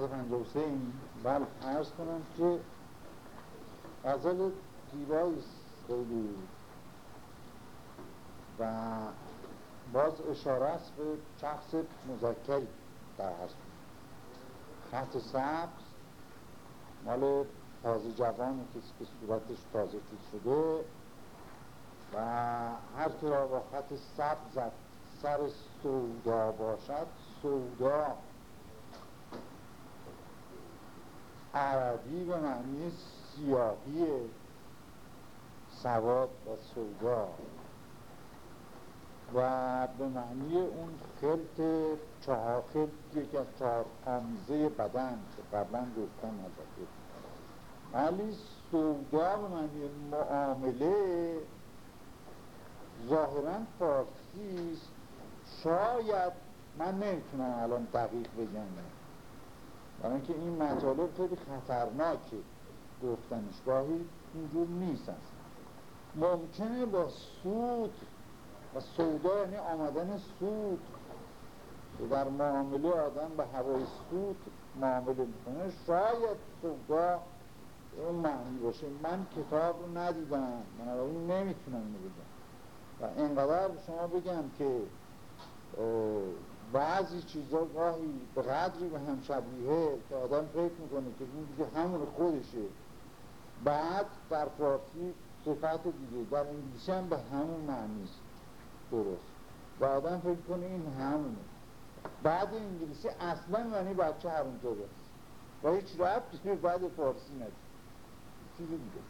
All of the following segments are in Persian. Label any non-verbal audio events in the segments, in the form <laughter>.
153 بله عرض کنم که غزل زیبایی خیلی. و باز اشاره است به شخص مذکری در هست خط سبز مال تازه جوان کسی که صورتش تازه تیز شده و هر که را با خط سبز سر سودا باشد سودا. عربی به معنی سیاهی سواد و سودا و به معنی اون خلط چهار خلط یکی از چهار آمیزه بدن که قبلا گفتم البته ولی سودا به معنی معامله ظاهرا فارسی شاید من نمی‌تونم الان دقیق بگم. برای اینکه این مطالب خیلی خطرناکه. گفتنش گاهی اینجور نیست ممکنه با سود و سودا یعنی آمدن سود در معامله آدم به هوای سود معامله می‌کنه. شاید سودا اون معنی باشه. من کتاب رو ندیدم. من این نمی‌تونم بگم. و اینقدر شما بگم که بعضی چیزا گاهی به قدری به هم شبیه که آدم فکر می‌کنه که این دیگه همون خودشه. بعد در فارسی صفت دیگه در انگلیسی هم به همون معنیست درست. و آدم فکر کنه این همونه. بعد انگلیسی اصلا معنی بچه همونطور است و هیچ ربطی به بعد فارسی ندید چیزی دیگه.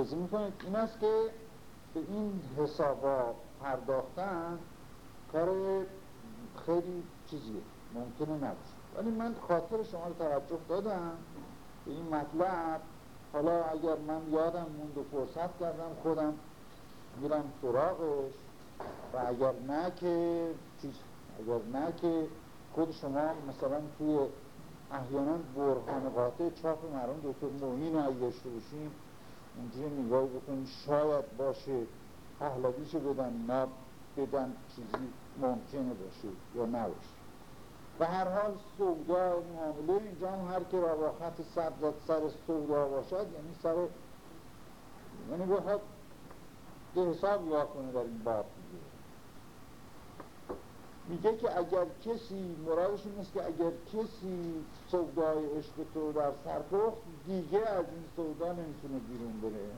رزی می‌کنید این است که به این حسابا پرداختن کار خیلی چیزیه ممکنه نباشه. ولی من خاطر شما رو توجه دادم به این مطلب. حالا اگر من یادم موند و فرصت کردم خودم میرم سراغش. و اگر نه که چیز اگر نه که خود شما مثلا توی احیانا برهان قاطع چاپ مرون دکتر موین رو اگه داشته باشیم اونجوری نگاه بکنیم شاید باشه پهلویشو بدن نه. بدن چیزی ممکنه باشه یا نباشه. و هر حال سودا معامله اینجا هم هر که با خط سبزت سر سودا باشد یعنی سر یعنی بخواد به حساب کنه در این باب دیگه. میگه که اگر کسی مرادش این که اگر کسی سودای عشق تو در سر دیگه از این سودا نمی‌تونه بیرون بره.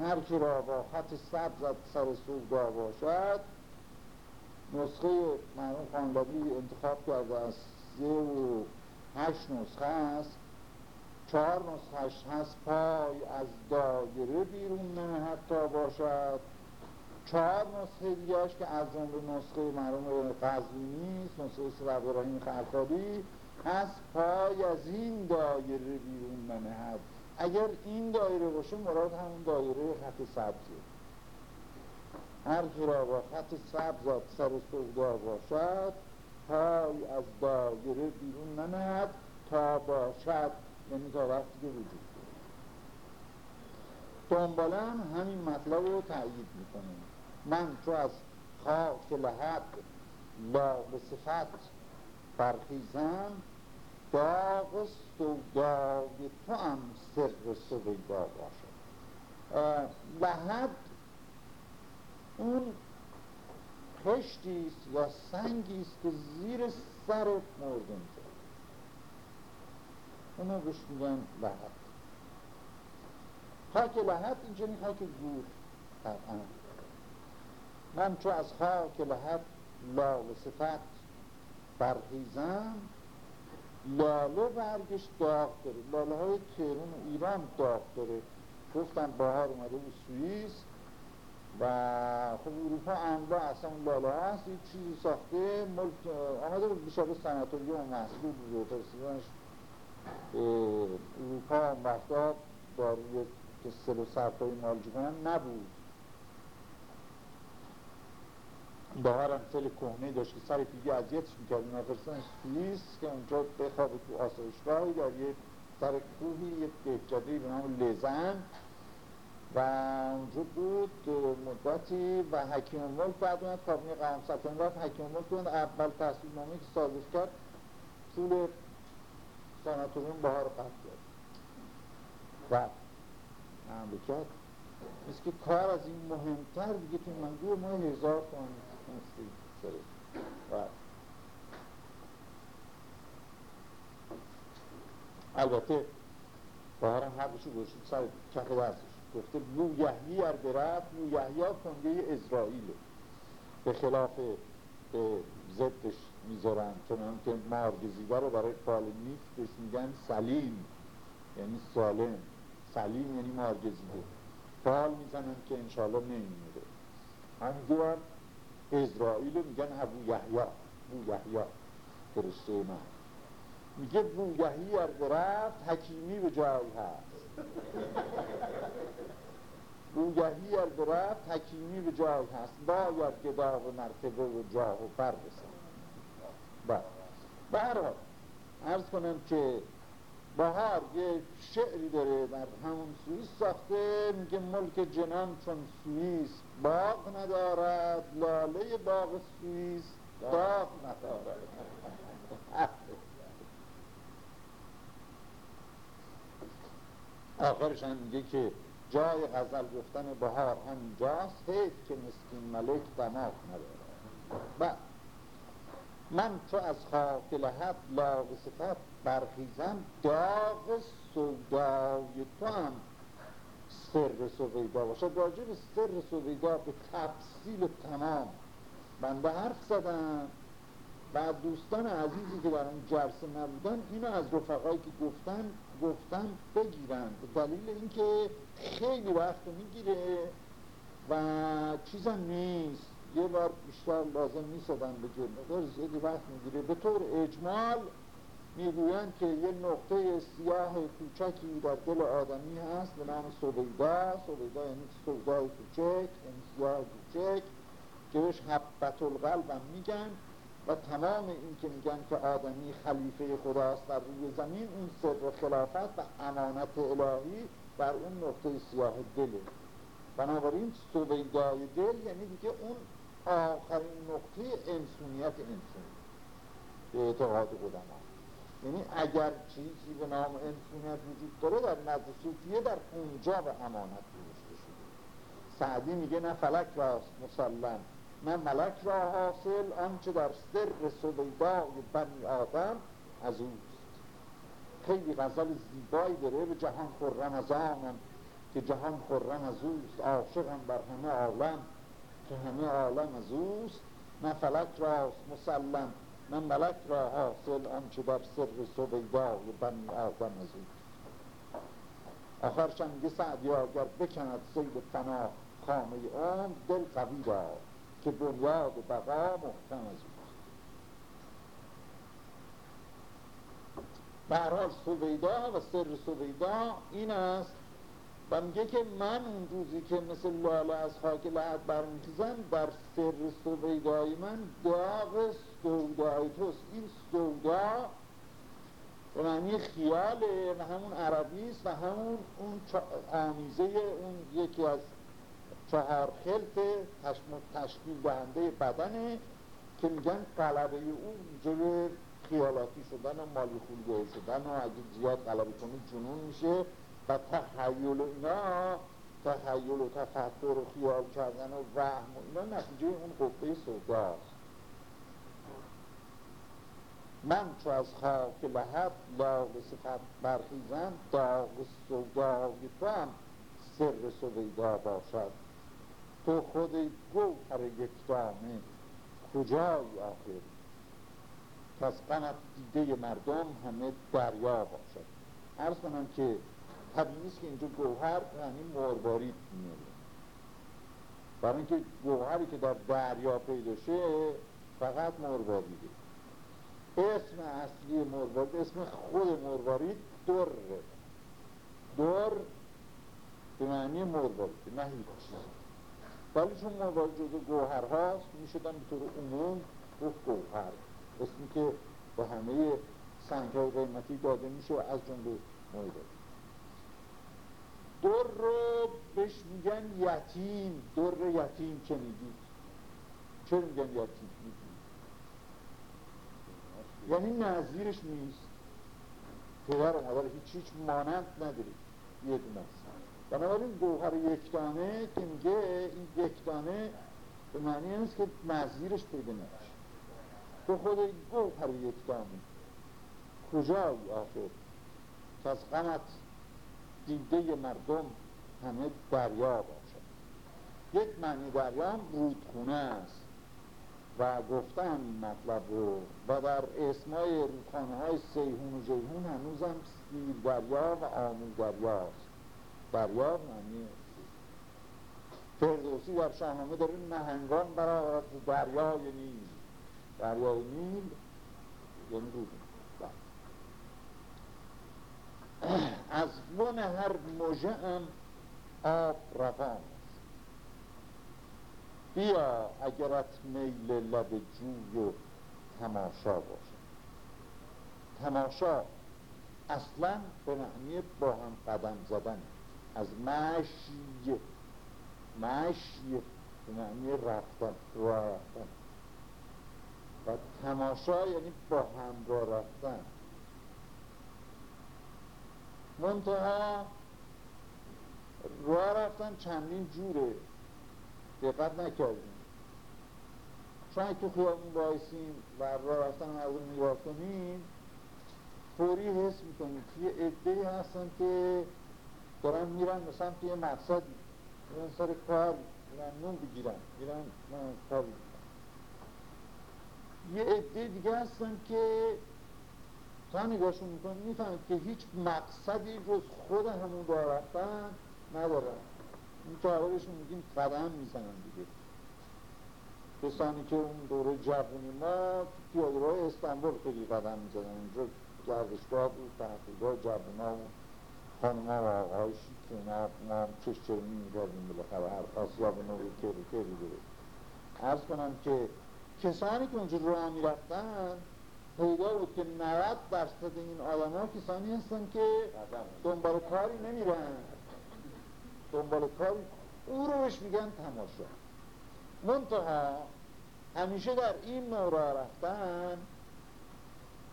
هر کی را با خط سبز سر سودا باشد نسخه مرحوم خانلابی انتخاب کرده از سه و هشت نسخه است. چهار نسخهش هست. پای از دایره بیرون نه حتی باشد. چهار نسخه دیگهش که از جمله نسخه مرحوم قزوینی است نسخه سر ابراهیم هست. پای از این دایره بیرون ننهد اگر این دایره باشه مراد همون دایره خط سبزه. هر را با خط سبز سر سودا باشد پای از دایره بیرون ننهد تا باشد. یعنی تا وقتی که وجود دنبالا همین مطلب رو تأیید می‌کنیم. من چو از خاک لحد لا به صفت برخیزم داغ سودای تو هم سر سویدا باشد لحد اون خشتی یا سنگی است که زیر سر مردم شد. اونو بهش میگن لحد خاک لحد اینجا این خاک گور طبعا. من چو از خاک لحد لاله صفت برخیزم لاله برگش داغ داره. لاله های تهرون ایران داغ داره. گفتم بهار اومده بود سوئیس و خب اروپا انواع اصلا لاله هست. یه چیزی ساخته ملک آمده بود بشابه سناتوری و محصول بود فرستیدنش اروپا هم وقتا داروی که سل و سرپایی مالجی کنن نبود. بهار هم خیلی کهنه داشت که سر پیگی اذیتش می‌کرد. اینا فرستن سوئیس که اونجا بخوابه تو آسایشگاهی در یه سر کوهی یه بهجادهی به نام لزن. و اونجا بود مدتی و حکیم ملک بعد اومد کابینه قرم سلطان رفت. حکیم ملک اول تحصیل نامه که سازش کرد پول ساناتوریوم بهار قطع کرد و مملکت مثل که کار از این مهمتر دیگه تو منگوه ما هزار تومن شده البته بهارم حقشو گوشید سر کف دستش گفته بو یحیی ار برفت بو یحیی کنده اسرائیله به خلاف به ضدش می‌ذارن چنان که مارگزیده رو برای پالنیف بهش میگن سلیم. یعنی سالم. سلیم یعنی مارگزیده. پال می‌زنن که انشالله نمیمیره. همینجور اسرائیل میگن ابو یحیی بو یحیی. فرشته من میگه بوگهی ار برفت حکیمی به جای هست. بوگهی ار برفت حکیمی به جای هست. باید گداغ مرتبه و جاه و بر بله. به هر حال ارز کنم که بهار یه شعری داره در همون سوئیس ساخته. میگه ملک جنان چون سوئیس باغ ندارد لاله باغ سوئیس داغ ندارد. آخرش هم میگه که جای غزل گفتن بهار همینجاست حیف که مسکین ملک دماغ نداره بعد من چو از خاک لحب لاغ صفت برخیزم داغ سودای تو هم سر سویدا باشد راجع به سر سویدا به تفصیل تمام. بنده حرف زدم. و دوستان عزیزی که در اون جلسه نبودن اینو از رفقایی که گفتن گفتن بگیرن. به دلیل اینکه خیلی وقت می‌گیره و چیزم نیست. یه بار بیشتر لازم نیستدن به مقدار زیادی وقت می‌گیره. به طور اجمال می‌گویند که یه نقطه سیاه کوچکی در دل آدمی هست به نام سویدا. سویدا یعنی سودای کوچک یعنی سیاه کوچک که بهش حبت القلب هم میگن. و تمام این که میگن که آدمی خلیفه خداست در روی زمین اون سر خلافت و امانت الهی بر اون نقطه سیاه دله بنابراین سویدای دل یعنی دیگه اون آخرین نقطه انسونیت انسانی به اعتقاد قدما یعنی اگر چیزی به نام انسونیت وجود داره در نزد صوفیه در اونجا به امانت گذاشته شده سعدی میگه نه فلک راست مسلم نه ملک را حاصل آنچه در سر سویدای بنی آدم از اوست. خیلی غزل زیبایی داره به جهان خورن از آنم که جهان خورن از اوست. عاشقم بر همه عالم که همه عالم از اوست. نه فلک را مسلم نه ملک را حاصل آنچه در سر سویدای بنی آدم اوست آخرشم میگه سعدی اگر بکند سید فنا خامه اون دل قوی را که بنیاد بقا محکم از اوست سویدا و سر سویدا این است. و میگه که من اون روزی که مثل لاله از خاک لحد برمیخیزم در سر سویدای من داغ سودای توست این سودا به معنی خیاله و همون عربی است و همون اون آمیزه اون یکی از چهار خلط تشکیل دهنده بدنه که میگن قلبه او جلو خیالاتی شدن و مالی خولگاه شدن و اگه زیاد قلبه کنی جنون میشه و تخیل اینا تخیل و تفکر و خیال کردن و وهم و اینا نتیجه اون قبه سوداست من چو از خاک لحب لاغ صفت برخیزم داغ سودای تو هم سر سویدا باشد. تو خود گوهر یک دامه کجای آخر؟ از قنت دیده مردم همه دریا باشد. عرض کنم که طبیعی که اینجا گوهر یعنی مروارید میاره برای اینکه گوهری که در دریا پیدا شه فقط مرواریده اسم اصلی مروارید اسم خود مروارید دره در به معنی مروارید نه هیچ. ولی چون موارد جزو گوهر هاست می‌شدن به طور عموم گفت گوهر. اسمی که به همه سنگ های قیمتی داده میشه از جمله مورد در رو بهش میگن یتیم. در یتیم چه میگید چرا میگن یتیم؟ یعنی نظیرش نیست. و مادر هیچ هیچ مانند نداری. یه دونه است. بنابراین گوهر یکدانه که میگه این یکدانه به معنی نیست که نظیرش پیدا نمیشه. تو خود گوهر یکدانه کجایی آخر؟ که از غمت دیده مردم همه دریا باشد. یک معنی دریا رودخونه است. و گفتم این مطلب رو. و در اسمای رودخانه های سیهون و جیهون هنوزم سیر دریا و آمو دریاست دریا معنی فردوسی در شاهنامه داره نهنگان برای دریای نیل. دریای نیل یعنی رودخونه از بن هر مژه آب روان بیا اگرت میل لب جوی و تماشا باشد تماشا اصلا به معنی با هم قدم زدن از مشی مشی به معنی رفتن رفتن. و تماشا یعنی با هم راه رفتن. منتها راه رفتن چندین جوره. دقت نکردیم. چون تو خیابون بایسیم و راه رفتن مردم نگاه کنیم فوری حس می‌کنیم که یه هستن که دارن میرن به سمت یه مقصدی. میرن سر کار میرن نون بگیرن میرن کار یه عده دیگه هستن که تا نگاهشون می‌کنید می‌فهمید که هیچ مقصدی جز خود همون راه رفتن ندارن. این که بهشون میگیم قدم می‌زنن دیگه. کسانی که اون دوره جوونی ما پیاده راه استانبول خیلی قدم می‌زنن. اونجا گردشگاه بود تحقیقات جوونا و خانم ها و آقای اینا ما هم چش چرمی میگردیم بالاخره. هر آسیاب نوری کری کری داره ارز کنم که کسانی که اونجا راه می‌رفتن پیدا بود که 90 درصد این آدم ها کسانی هستن که دنبال کاری نمیرن. دنبال کاری او رو بهش میگن تماشا. منتها همیشه در این نوع راه رفتن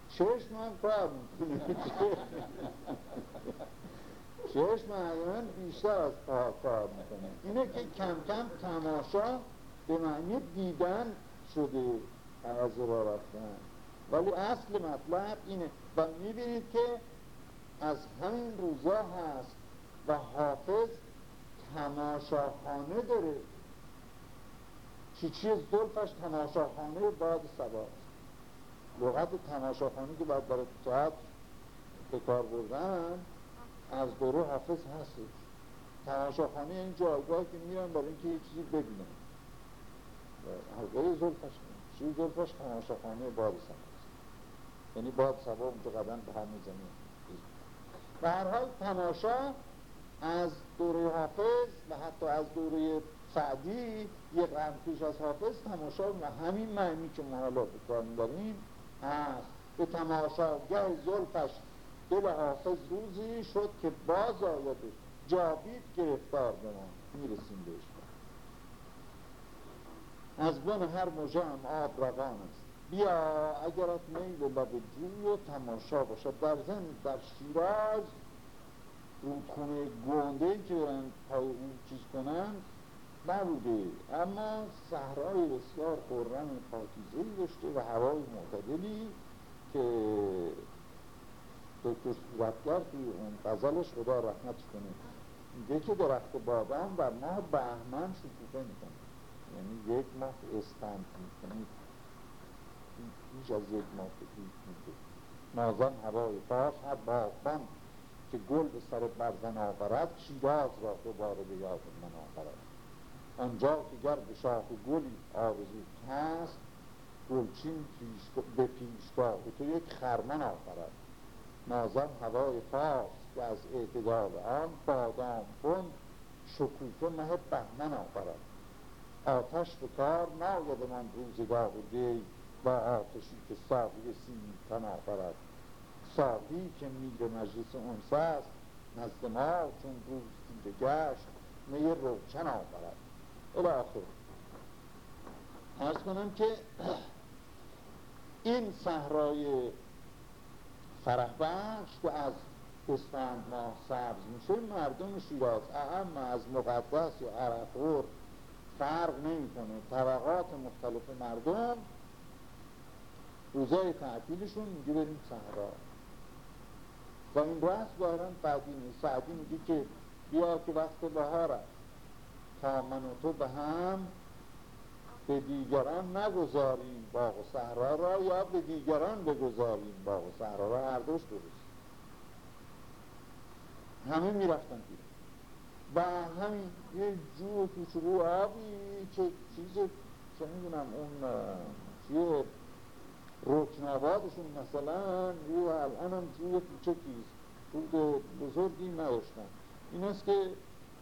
چشم هم کار چشم هم بیشتر از کار می‌کنه. اینه که کم کم تماشا به معنی دیدن شده از راه رفتن. ولی اصل مطلب اینه. و می‌بینید که از همین روزا هست و حافظ تماشاخانه داره. چی چی زلفش تماشاخانه باد سباست لغت تماشاخانه که باید برای ساعت به کار بردن از دوره حافظ هستش. تماشاخانه این جایگاه که میرن برای اینکه یه چیزی ببینن. حلقه زلفش چی زلفش تماشاخانه باد سباست یعنی باید سبا اونجا قدم به هم می‌زنیم و هر حال تماشا از دوره حافظ و حتی از دوره سعدی یک قرن پیش از حافظ تماشا و همین معنی که ما حالا کار میداریم هست. به گه زلفش دل حافظ روزی شد که باز آیده جاوید گرفتار به ما. می‌رسیم بهش. از بن هر مجه هم آب روان است. بیا اگرت میل لب جوی و تماشا باشد. در زن در شیراز رودخونه گونده که برن پای اون چیز کنن نبوده. اما صحرای بسیار خورم پاکیزهی داشته و هوای معتدلی که دکتر صورتگر توی اون غزلش خدا رحمت کنه. میگه که درخت بادم و ماه بهمن شکوفه می‌کنه یعنی یک ماه اسپند می‌کنه بیش از یک ماه نازان هوای فارس هر باغبان که گل به سر برزن آورد شیراز را دوباره به یاد من آورد. آنجا که گر به شاخ گلی آرزو هست گلچین پیش به پیشگاه تو یک خرمن آورد. نازان هوای فارس که از اعتدال آن بادام کن شکوفه مه بهمن آورد. آتش به کار ناید من روزگاه دی و آتشی که ساقی سیم تن آفرد ساقی که میر مجلس اونسه است نزد ما چون روز دیده گشت می روشن آفرد الاخر ارز کنم که این صحرای فرح بخش که از اسفند ماه سبز میشه مردم شیراز اهم از مقدس یا عرفور فرق نمی‌کنه. طبقات مختلف مردم روزای تعطیلشون میگه بریم صحرا. و این رأس باران بعدی نیست. سعدی میگه که بیا که وقت بهار تا من و تو به هم به دیگران نگذاریم. باغ و صحرا را یا به دیگران بگذاریم. باغ و صحرا را هر دوش درست. همه می‌رفتن بیرون. و همین یه جو کوچولو آبی که چیز چه می‌دونم اون چیه؟ رکنابادشون مثلا رو الان هم جوی کوچکیست رود بزرگی نداشتن. این است که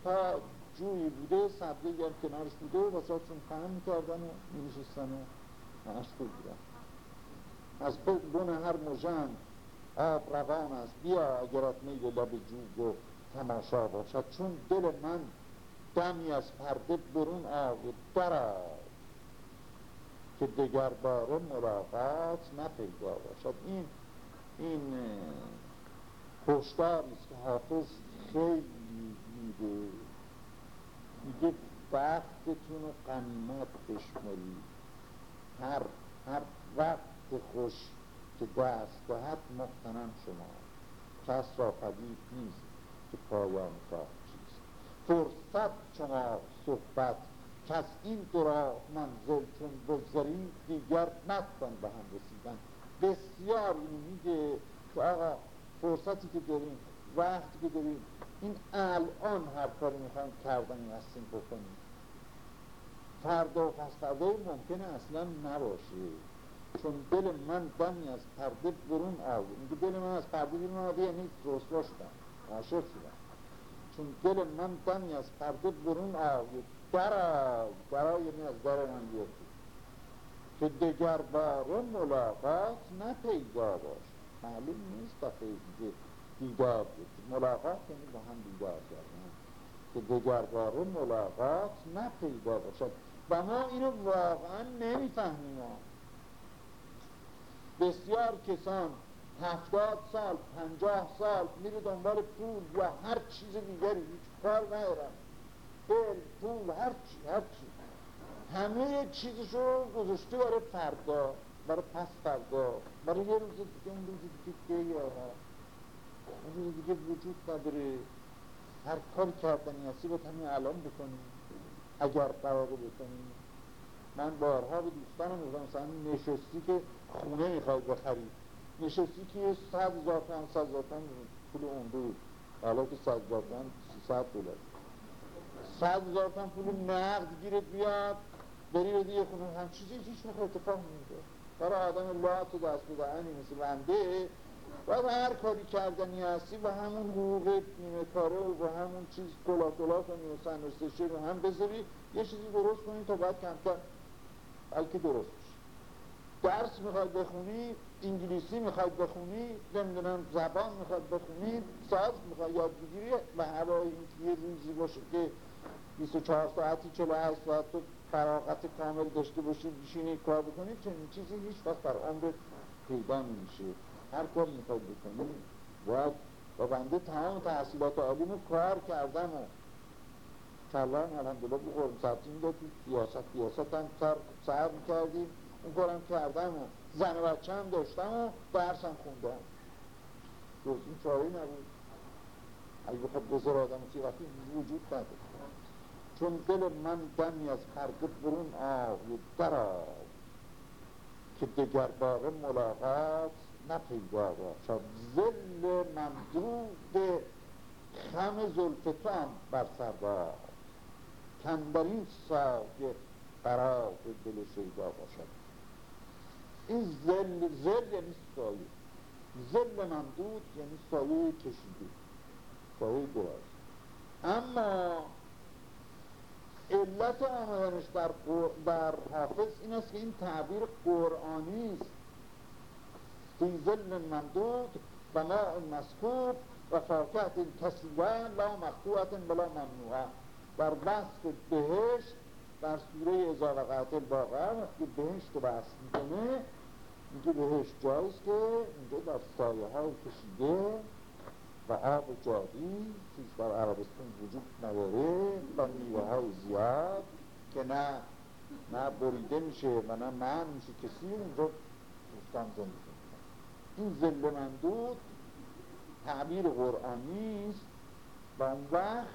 تا جویی بوده سبزه گر کنارش بوده و وسطشون فهم می‌کردن و میشستن و مشغول بودن. از بون هر مژن آب روان است. بیا اگرت میل لب جو و تماشا باشد. چون دل من دمی از پرده برون آب در که دگر باره ملاقات نپیدا باشد. این این هشداری است که حافظ خیلی میده میگه وقتتون رو قنیمت بشمارید. هر هر وقت خوش که دست دهد مختنم شما. کس را پدید نیست که پایان کار چیست. فرصت شما صحبت کس این دو را منزل چون بگذاریم دیگر نتوان به هم رسیدن. بسیار این میگه که آقا فرصتی که داریم وقتی که داریم این الان هر کاری می‌خوایم کردن هستیم بکنیم. فردا و پس فردا ممکنه اصلا نباشه. چون دل من دمی از پرده برون آید میگه دل من از پرده برون آید یعنی رسوا شدم عاشق شدم. چون دل من دمی از پرده برون آید یعنی از در من بیفتی که دگر باره ملاقات نه پیدا باش معلوم نیست دفعه دیگه دیدار بود ملاقات یعنی با هم دیدار کردن که دگر باره ملاقات نه پیدا باشد و ما اینو واقعا نمی‌فهمیم بسیار کسان هفتاد سال پنجاه سال میره دنبال پول و هر چیز دیگری هیچ کار ندارن علم پول هر چی هر چی. همه چیزشو گذاشته برای فردا برای پس فردا برای یه روز دیگه اون روز دیگه دیگه اون روز دیگه وجود نداره. هر کار کردنی هستی باید همین الان بکنی. اگر قرار بکنی. من بارها به دوستانم میگم مثلا نشستی که خونه می‌خوای بخری. نشستی که صد هزار تومن صد هزار تومن پول اون بود حالا که صد هزار تومن سی صد هزار تومن پول نقد گیرت بیاد بری بدی یه خونه. هم چیزی هیچ موقع اتفاق نمیده برای آدم لات و دست بدهنی مثل بنده و هر کاری کردنی هستی و همون حقوق نیمه کاره و همون چیز کلا کلا کنی و سنرسشه رو هم بذاری. یه چیزی درست کنی تا باید کمتر. بلکه درست بشه. درس می‌خواد بخونی انگلیسی می‌خواد بخونی نمی‌دونم زبان می‌خواد بخونی ساز می‌خواد یاد بگیری و هوای اینکه یه روزی باشه که 24 ساعتی 48 ساعت تو فراغت کامل داشته باشی بشینی کار بکنی چنین چیزی هیچ وقت بر عمر پیدا نمیشه. هر کار می‌خواد بکنی باید با بنده تمام تحصیلات عالیمو کار کردم و کلان الحمدلله بخورم. سبزی می‌داد تو سیاست سیاست هم سر, سر می‌کردیم اون کارم کردم و زن و بچه هم داشتم و درسم خوندم. جز این چاره نبود. اگه بخواد بزر آدم وقتی وجود نداره. چون دل من دمی از پرده برون آوید در که دگر باره ملاقات نپیدا باشد ظل ممدود خم زلفتان بر سر بار کندرین سایه قرار دل شیدا باشد این زل زل یعنی سایه. زل ممدود یعنی سایه کشیده. سایه دراز اما علت آمدنش بر, بر حافظ این است که این تعبیر قرآنی است. فی ظل ممدود و ماء مسکوب و فاکهت کسیوان لا مقطوعت بلا ممنوعه بر بست بهشت در سوره ازا و قتل باقر وقتی بهشت رو بحث می‌کنه میگه بهش جایست که اینجا در سایه های کشیده و جاری چیز در عربستان وجود نداره و میوه های زیاد که نه نه بریده میشه و نه من میشه. کسی اونجا دوستان زندگی این زل مندود تعبیر قرآنی است و اون وقت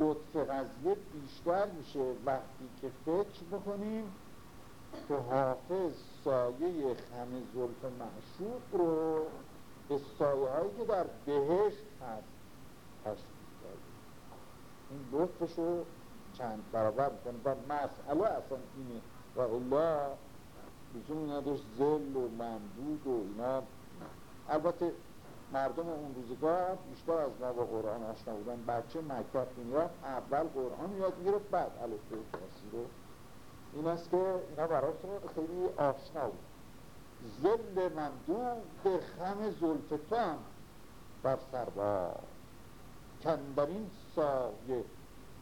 لطف قضیه بیشتر میشه. وقتی که فکر بکنیم که حافظ سایه خم زلف معشوق رو به سایه که در بهشت هست. تشکیل کرده این لطفش چند برابر می‌کنه. و مسئله اصلا اینه. و الله لزومی نداشت زل و ممدود و اینا. البته مردم اون روزگار بیشتر از ما با قرآن آشنا بودن. بچه مکتب می‌رفت اول قرآن یاد می‌گرفت بعد الفبه فارسی رو این است که اینا براشون خیلی آشنا بود. زل ممدود به خم زلفتان بر سربار کندرین سایه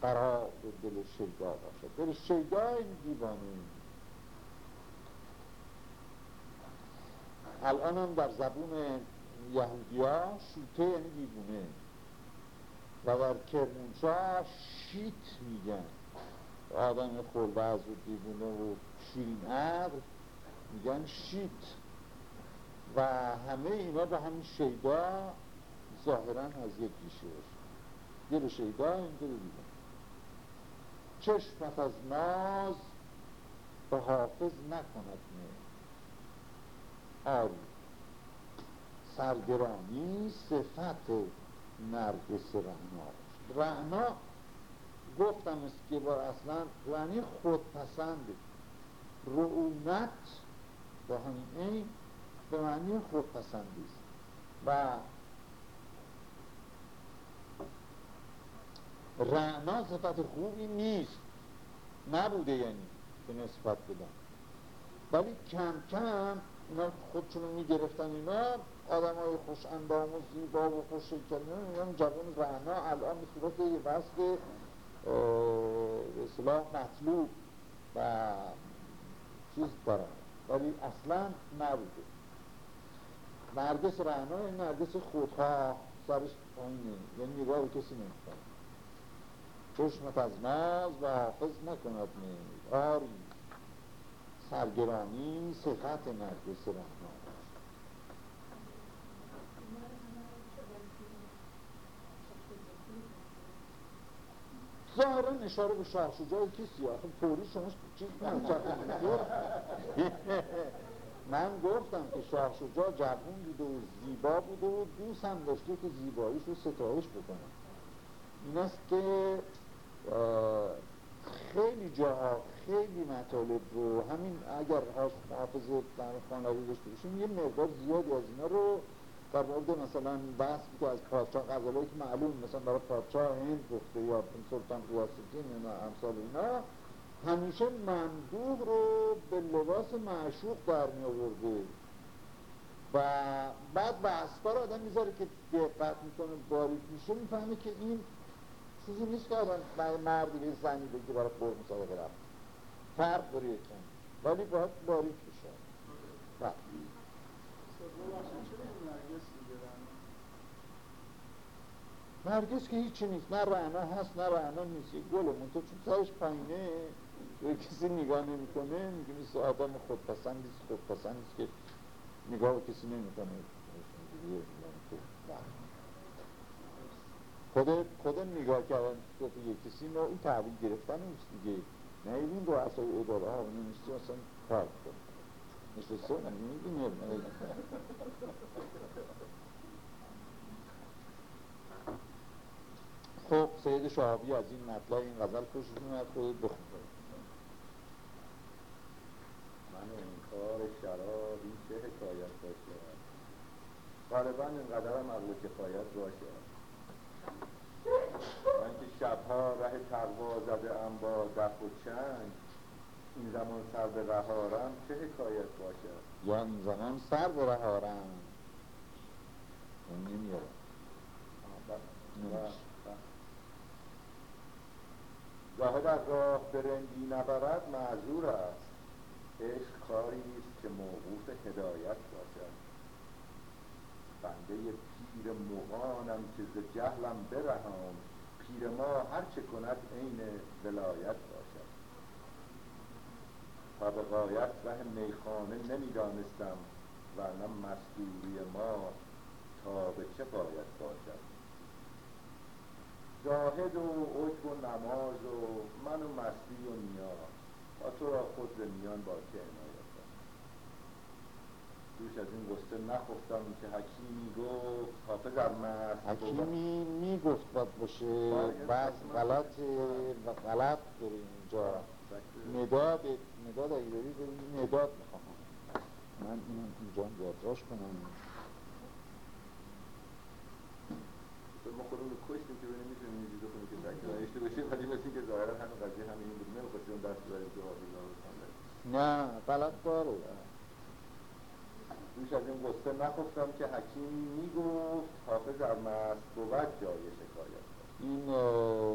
قرار دل شیدا باشد. دل شیدا این دیوانه. الان هم در زبون یهودی ها شوته یعنی دیوونه و در کرمونچا شیت میگن. آدم خلبز و دیوونه و شیرین عقل. میگن شیت. و همه اینا به همین شیدا ظاهرا از یک ریشه باشه. شیدا این دیوونه چشمت از ناز به حافظ نکند نه. آری. سرگرانی صفت نرگس رهنا رهنا گفتم است که بار اصلا یعنی خودپسنده رعونت با همین این به معنی خودپسندی است. و رعنا صفت خوبی نیست. نبوده یعنی به نسبت بدن. ولی کم کم اینا خودشونو می‌گرفتن اینا آدم های خوش اندام و زیبا و خوش شکلمه میگن جوان رهنا الان به صورت یه وصف اصلاح مطلوب و چیز دارن. ولی اصلا نبوده. نرگس رهنا این نرگس خودها سرش پایینه. یعنی نگاه به کسی نمی‌کنه. چشمت از ناز و حافظ نکند نید آری سرگرانی صفت نرگس رهنا ظاهرا اشاره به شاه شجاع کسی آخه فوری شما من گفتم که شاه شجاع جوون بوده و زیبا بوده و دوست هم داشته که زیباییش رو ستایش بکنه این است که خیلی جاها خیلی مطالب رو همین اگر حافظ خانواده داشته باشیم یه مقدار زیادی از اینا رو در مورد مثلا بحث که از پادشاه غزلایی که معلوم مثلا برای پادشاه هند گفته یا سلطان قیاسالدین یا امثال اینا همیشه ممدوح رو به لباس معشوق در می آورده. و بعد به اسبار آدم می‌ذاره که دقت می‌کنه باریک میشه می‌فهمه که این چیزی نیست که آدم مردی به زنی بگی برای خور مسابقه رفت. فرق داره یکم ولی باید باریک بشه. بله. نرگس که هیچی نیست. نه رعنا هست نه رعنا نیست. یک گله منطور چون سرش پایینه به کسی نگاه نمی‌کنه میگه مثل آدم خودپسندی است که نگاه به کسی نمی‌کنه. خود خود نگاه کردن یک کسی این تحویل گرفتن نیست دیگه نه این رو اصای اداره ها نیستی اصلا کار کنه. نشسته نمی‌بینه خب سید شهابی از این مطلع این غزل خوشش میاد خودت بخون. من انکار شراب این چه حکایت باشه؟ غالبا اینقدر هم عقل کفایت باشه. من که شبها ره تقوا زده ام با دف و چنگ این زمان سر به رهارم چه حکایت باشه؟ یا این زمان سر به رهارم. اون نمیارم گاه در راه برندی نبرد معذور است. عشق کاری است که موقوف هدایت باشد. بنده پیر مغانم که ز جهلم برهام پیر ما هر چه کند عین ولایت باشد. تا به غایت ره میخانه نمی‌دانستم ورنه مستوری ما تا به چه باید باشد. زاهد و عجب و نماز و من و مستی و نیاز. تو را خود به میان با چه عنایت دوش از این گسته نخفتم که حکیمی گفت حافظ مست حکیمی می‌گفت باید باشه. بعض غلط و غلط داره اینجا. مداد مداد اگه داری مداد می‌خوام. من اینم اینجا یادداشت کنم. ما خودمون رو کشتیم که ببینیم می‌تونیم این چیزو کنیم که فکر نایشته باشیم ولی مثل که ظاهرا همین قضیه همین بود نمی‌خواستیم دست ببریم تو حافظ نه غلط داره دوش از این قصه نخفتم که حکیم می‌گفت حافظ مست بود جای شکایت این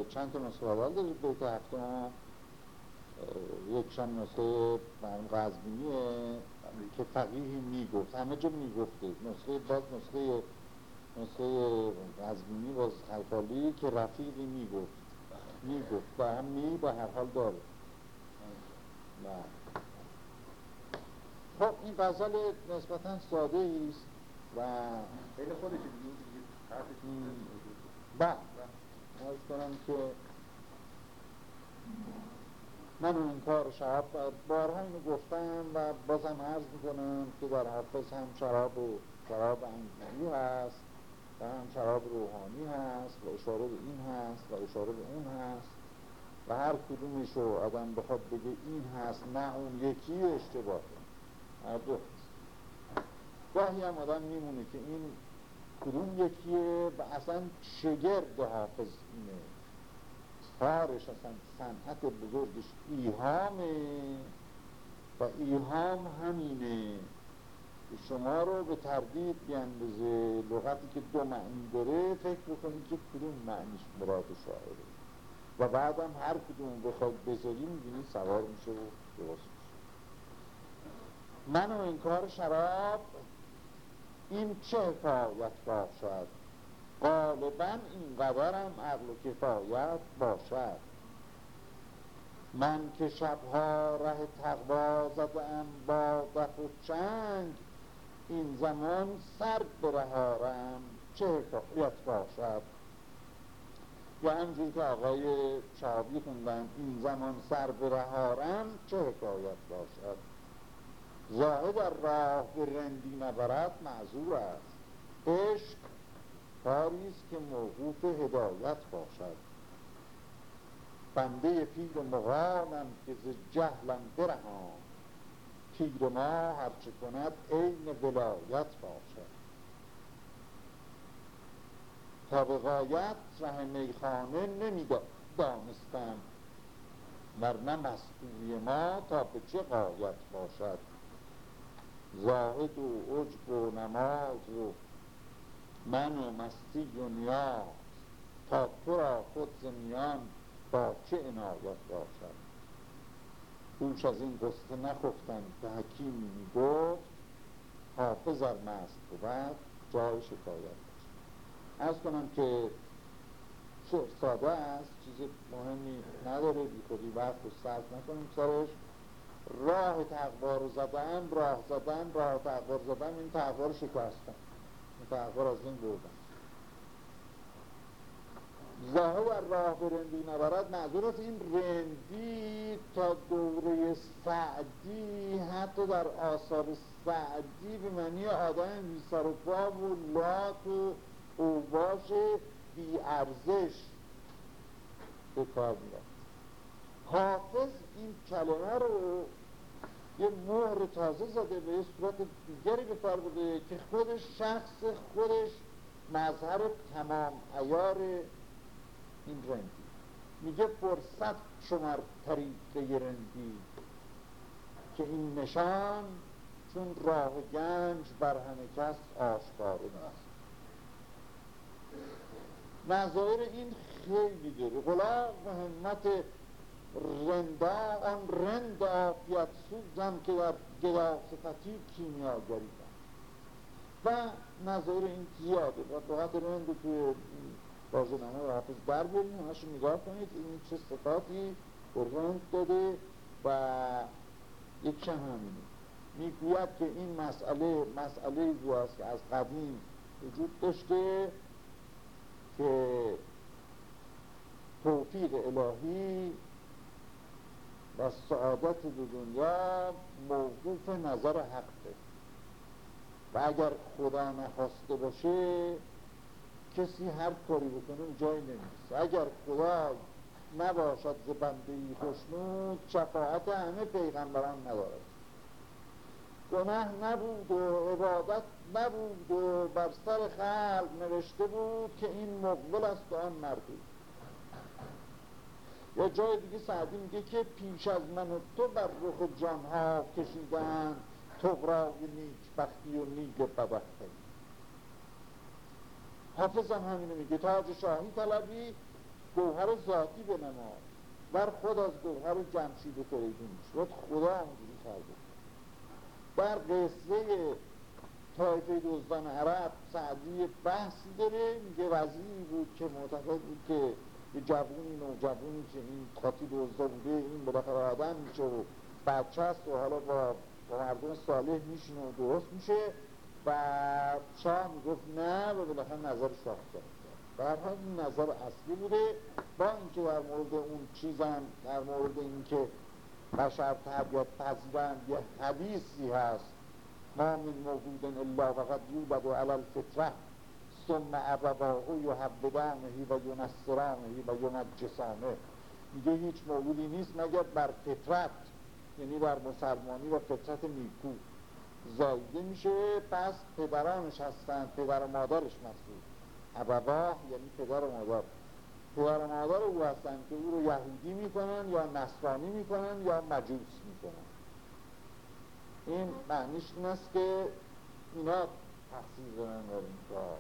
چند تا نسخه اول داره بیت هفتم یکشان نسخه مرم غزبینیه که فقیهی می‌گفت. همه جا می‌گفته. نسخه باز نسخه نسخه غزبینی باز خلقالی که رفیقی می‌گفت. می‌گفت. و هم می به هر حال داره. خب این غزل نسبتا ساده است و خیلی خودش بعد از کنم که من این کار شراب بارها اینو گفتم و بازم عرض می‌کنم که در حافظ هم شراب و شراب انگیزی هست و هم شراب روحانی هست و اشاره به این هست و اشاره به اون هست و هر کدومش رو آدم بخواد بگه این هست نه اون یکی اشتباه هر دو گاهی هم آدم میمونه که این کدوم یکیه و اصلا شگرد حافظ اینه. کارش اصلا صنعت بزرگش ایهامه و ایهام همینه. شما رو به تردید بیاندازه لغتی که دو معنی داره فکر بکنید که کدوم معنیش مراد شاعره. و بعدم هر کدوم بخواد بذاری می‌بینید سوار میشه و درست. من و انکار شراب این چه حکایت باشد؟ غالبا این قدرم عقل و کفایت باشد. من که شبها ره تقوا زدم با دف و چنگ این زمان سر برهارم چه حکایت باشد؟ یا همجور که آقای شعبی خوندن این زمان سر برهارم چه حکایت باشد؟ زاهد راه به رندی نبرد معذور است. عشق کاریست که موقوف هدایت باشد. بنده پیر مغانم که ز جهلم برهان. پیر ما هرچه کند عین ولایت باشد. تا به غایت ره میخانه نمی‌دانستم ورنه مستوری ما تا به چه غایت باشد. زاهد و عجب و نماز و من و مستی و نیاز. تا تو را خود زمیان با چه عنایت باشد؟ دوش از این گسته نخفتن که حکیمی می‌گفت حافظ ار مست بود جای شکایت باشد از کنم که ساده است چیز مهمی نداره بی خودی وقت رو صرف نکنیم سرش. راه تقوا رو زدن راه زدن راه تقوا رو زدن این تقوا رو شکستن این تقوا از این بردن زاهو و راه به رندی نبرد معذور است این رندی تا دوره سعدی حتی در آثار سعدی به معنی آدم بی سر و پا و لات و اوباش بی ارزش به کار حافظ این کلمه رو یه مهر تازه زده به یه صورت دیگری بده که خودش شخص خودش مظهر تمام ایار این رندی میگه فرصت شمر طریق رندی که این نشان چون راه گنج بر همه کس آشکار نیست نظایر این خیلی داره. غلاق و همت رندا آن رند آفیت سوزم که در صفتی کیمیاگری و نظر این زیاده. و فقط رند توی بازنامه و حافظ در بریم. همشو نگاه کنید. این چه صفاتی رند داده و یک همینه می‌گوید که این مسئله مسئله است که از قدیم وجود داشته که توفیق الهی و سعادت دو دنیا موقوف نظر حقه و اگر خدا نخواسته باشه کسی هر کاری بکنه جای نمیست اگر خدا نباشد ز بنده ای خوشنود شفاعت همه پیغمبران ندارد. گناه نبود و عبادت نبود و بر سر خلق نوشته بود که این مقبل است آن مردود. یا جای دیگه سعدی میگه که پیش از من و تو بر رخ جانها کشیدن تغرای نیک بختی و نیک بدبختی. حافظ هم همینه میگه تاج شاهی طلبی گوهر ذاتی به نما بر خود از گوهر جمشید فریدون. شد خدا همونجوری کرده در قصه طایفه دوزدان عرب سعدی بحثی داره. میگه وزیری بود که معتقد بود که یه جوونی جوونی که این خاطی دوزده بوده این بالاخره آدم میشه و بچه هست و حالا با, با مردم صالح میشینه و درست میشه و شاه می‌گفت نه و بالاخره نظر شاه کرد این نظر اصلی بوده. با اینکه در مورد اون چیزم در مورد اینکه بشر تربیت پذیرند یه حدیثی هست. ما من موجود الا فقط یوبد و علال فطره ثم ابواه یحبدانه و ینصرانه و ینجسانه میگه هیچ موجودی نیست مگر بر فطرت یعنی بر مسلمانی و فطرت نیکو. زایده میشه پس پدرانش هستن پدر و مادرش مسئول. ابواه یعنی پدر و مادر. پدر و مادر او هستن که او رو یهودی می‌کنن یا نصرانی می‌کنن یا مجوس می‌کنن. این معنیش این است که اینا تحصیل دارن در این کار.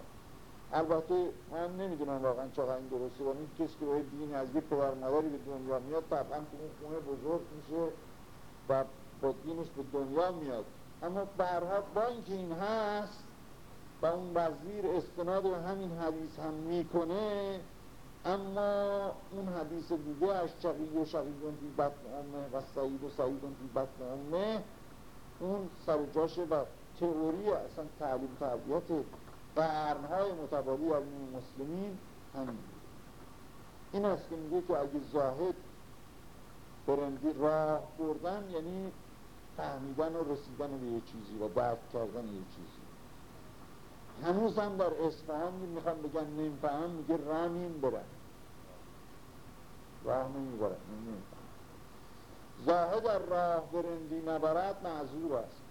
البته من نمی‌دونم واقعا چقدر این درسته ولی کسی که باید از یه پدر مادری به دنیا میاد طبعا تو اون خونه بزرگ میشه و با دینش به دنیا میاد. اما برها با اینکه این هست و اون وزیر استناد به همین حدیث هم می‌کنه اما اون حدیث دیگه از شقی و شقیون فی بطن امه و سعید و سعیدون فی بطن امه اون سر جاشه و تئوری اصلا تعلیم تربیت قرنهای متوالی از مسلمین همین. این است که میگه که اگه زاهد برندی راه بردن یعنی فهمیدن و رسیدن به یه چیزی و درک کردن یه چیزی. هنوز هم در اصفهان می‌خوام بگن نمیفهم میگه رمین برن راه نمی‌برن زاهد در راه برندی نبرد معذور است.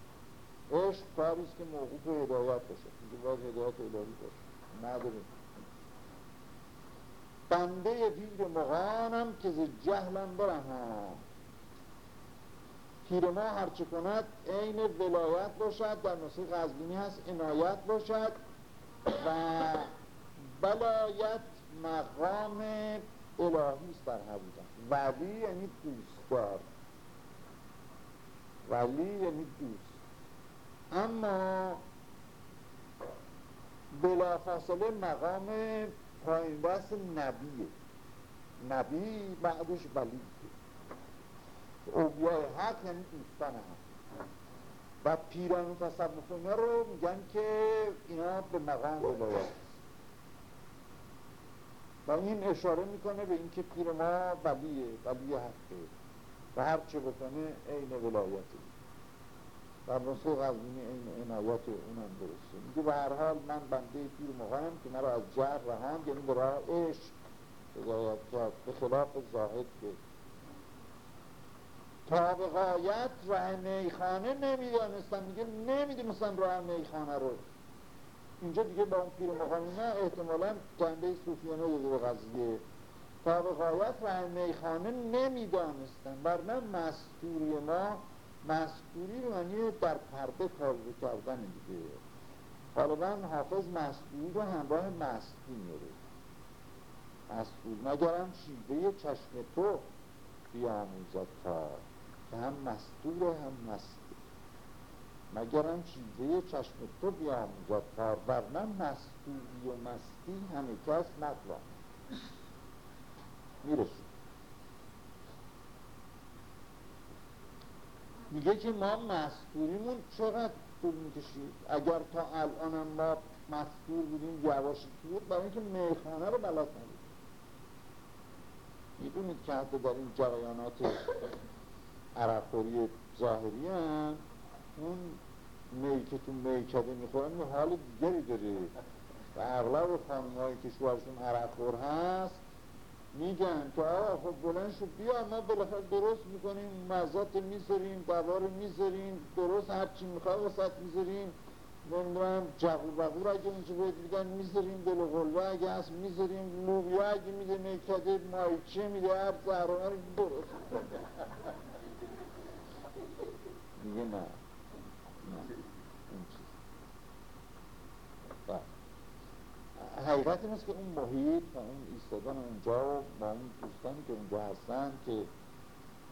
عشق کاریست که موقوف هدایت باشه باید هدایت الهی باشه نداریم بنده پیر مغانم که ز جهلم برهان پیر ما هرچه کند عین ولایت باشد در نسخه غزبینی هست عنایت باشد و بلایت مقام الهی است در حقیقت ولی یعنی دوستدار. ولی یعنی دوست. اما بلافاصله مقام پایین دست نبیه. نبی بعدش ولی اولیای حق یعنی دوستان هم. و پیران و تصوف اینا رو میگن که اینا به مقام ولایت و این اشاره می‌کنه به اینکه پیر ما ولیه ولی حقه. و هر چه بکنه عین ولایته. در نسخه غزمینی این عنایت اونم درسته. میگه به هر حال من بنده پیر مقام که مرا از جر رهاند یعنی به راه عشق هدایت کرد به خلاف زاهد که تا به غایت راه میخانه نمی‌دانستن میگه نمی‌دونستن راه میخانه رو. اینجا دیگه با اون پیر مقامینا احتمالا جنبه صوفیانه داده به قضیه. تا به غایت راه میخانه نمی‌دانستن برنه مستوری ما مستوری رو معنی در پرده کار کردن دیگه. من حافظ مستوری رو همراه مستی میاره مستور نگرم شیوه چشم تو بیاموزد کار که هم مستور هم مستی. مگرم چیزه چشم تو بیاموزد کار ورنه مستوری و مستی همه کس نتوان می‌رسید میگه که ما مستوریمون چقدر طول می‌کشید؟ اگر تا الان ما مستور بودیم یواشی بود برای اینکه میخانه رو بلد نبود. می‌دونید که حتی در این جریانات عرقوری ظاهری اون می که تو میکده می‌خورن یه حال دیگری داره. و اغلب خانمهایی که شوهرشون عرقور هست. میگن که آقا خب بلند شو بیا ما بالاخره درست می‌کنیم مزات می‌ذاریم دوار می‌ذاریم درست هرچی می‌خواه وسط می‌ذاریم. نمی‌دونم جغور بغور اگه اونجا باید میگن می‌ذاریم دل غلوه اگه هست می‌ذاریم لوبیا اگه میده میکده مایچه میده هر زهرانه رو درست. <laughs> میگه نه. حقیقت این که اون محیط و اون ایستادن اونجا و با اون دوستانی که اونجا هستن که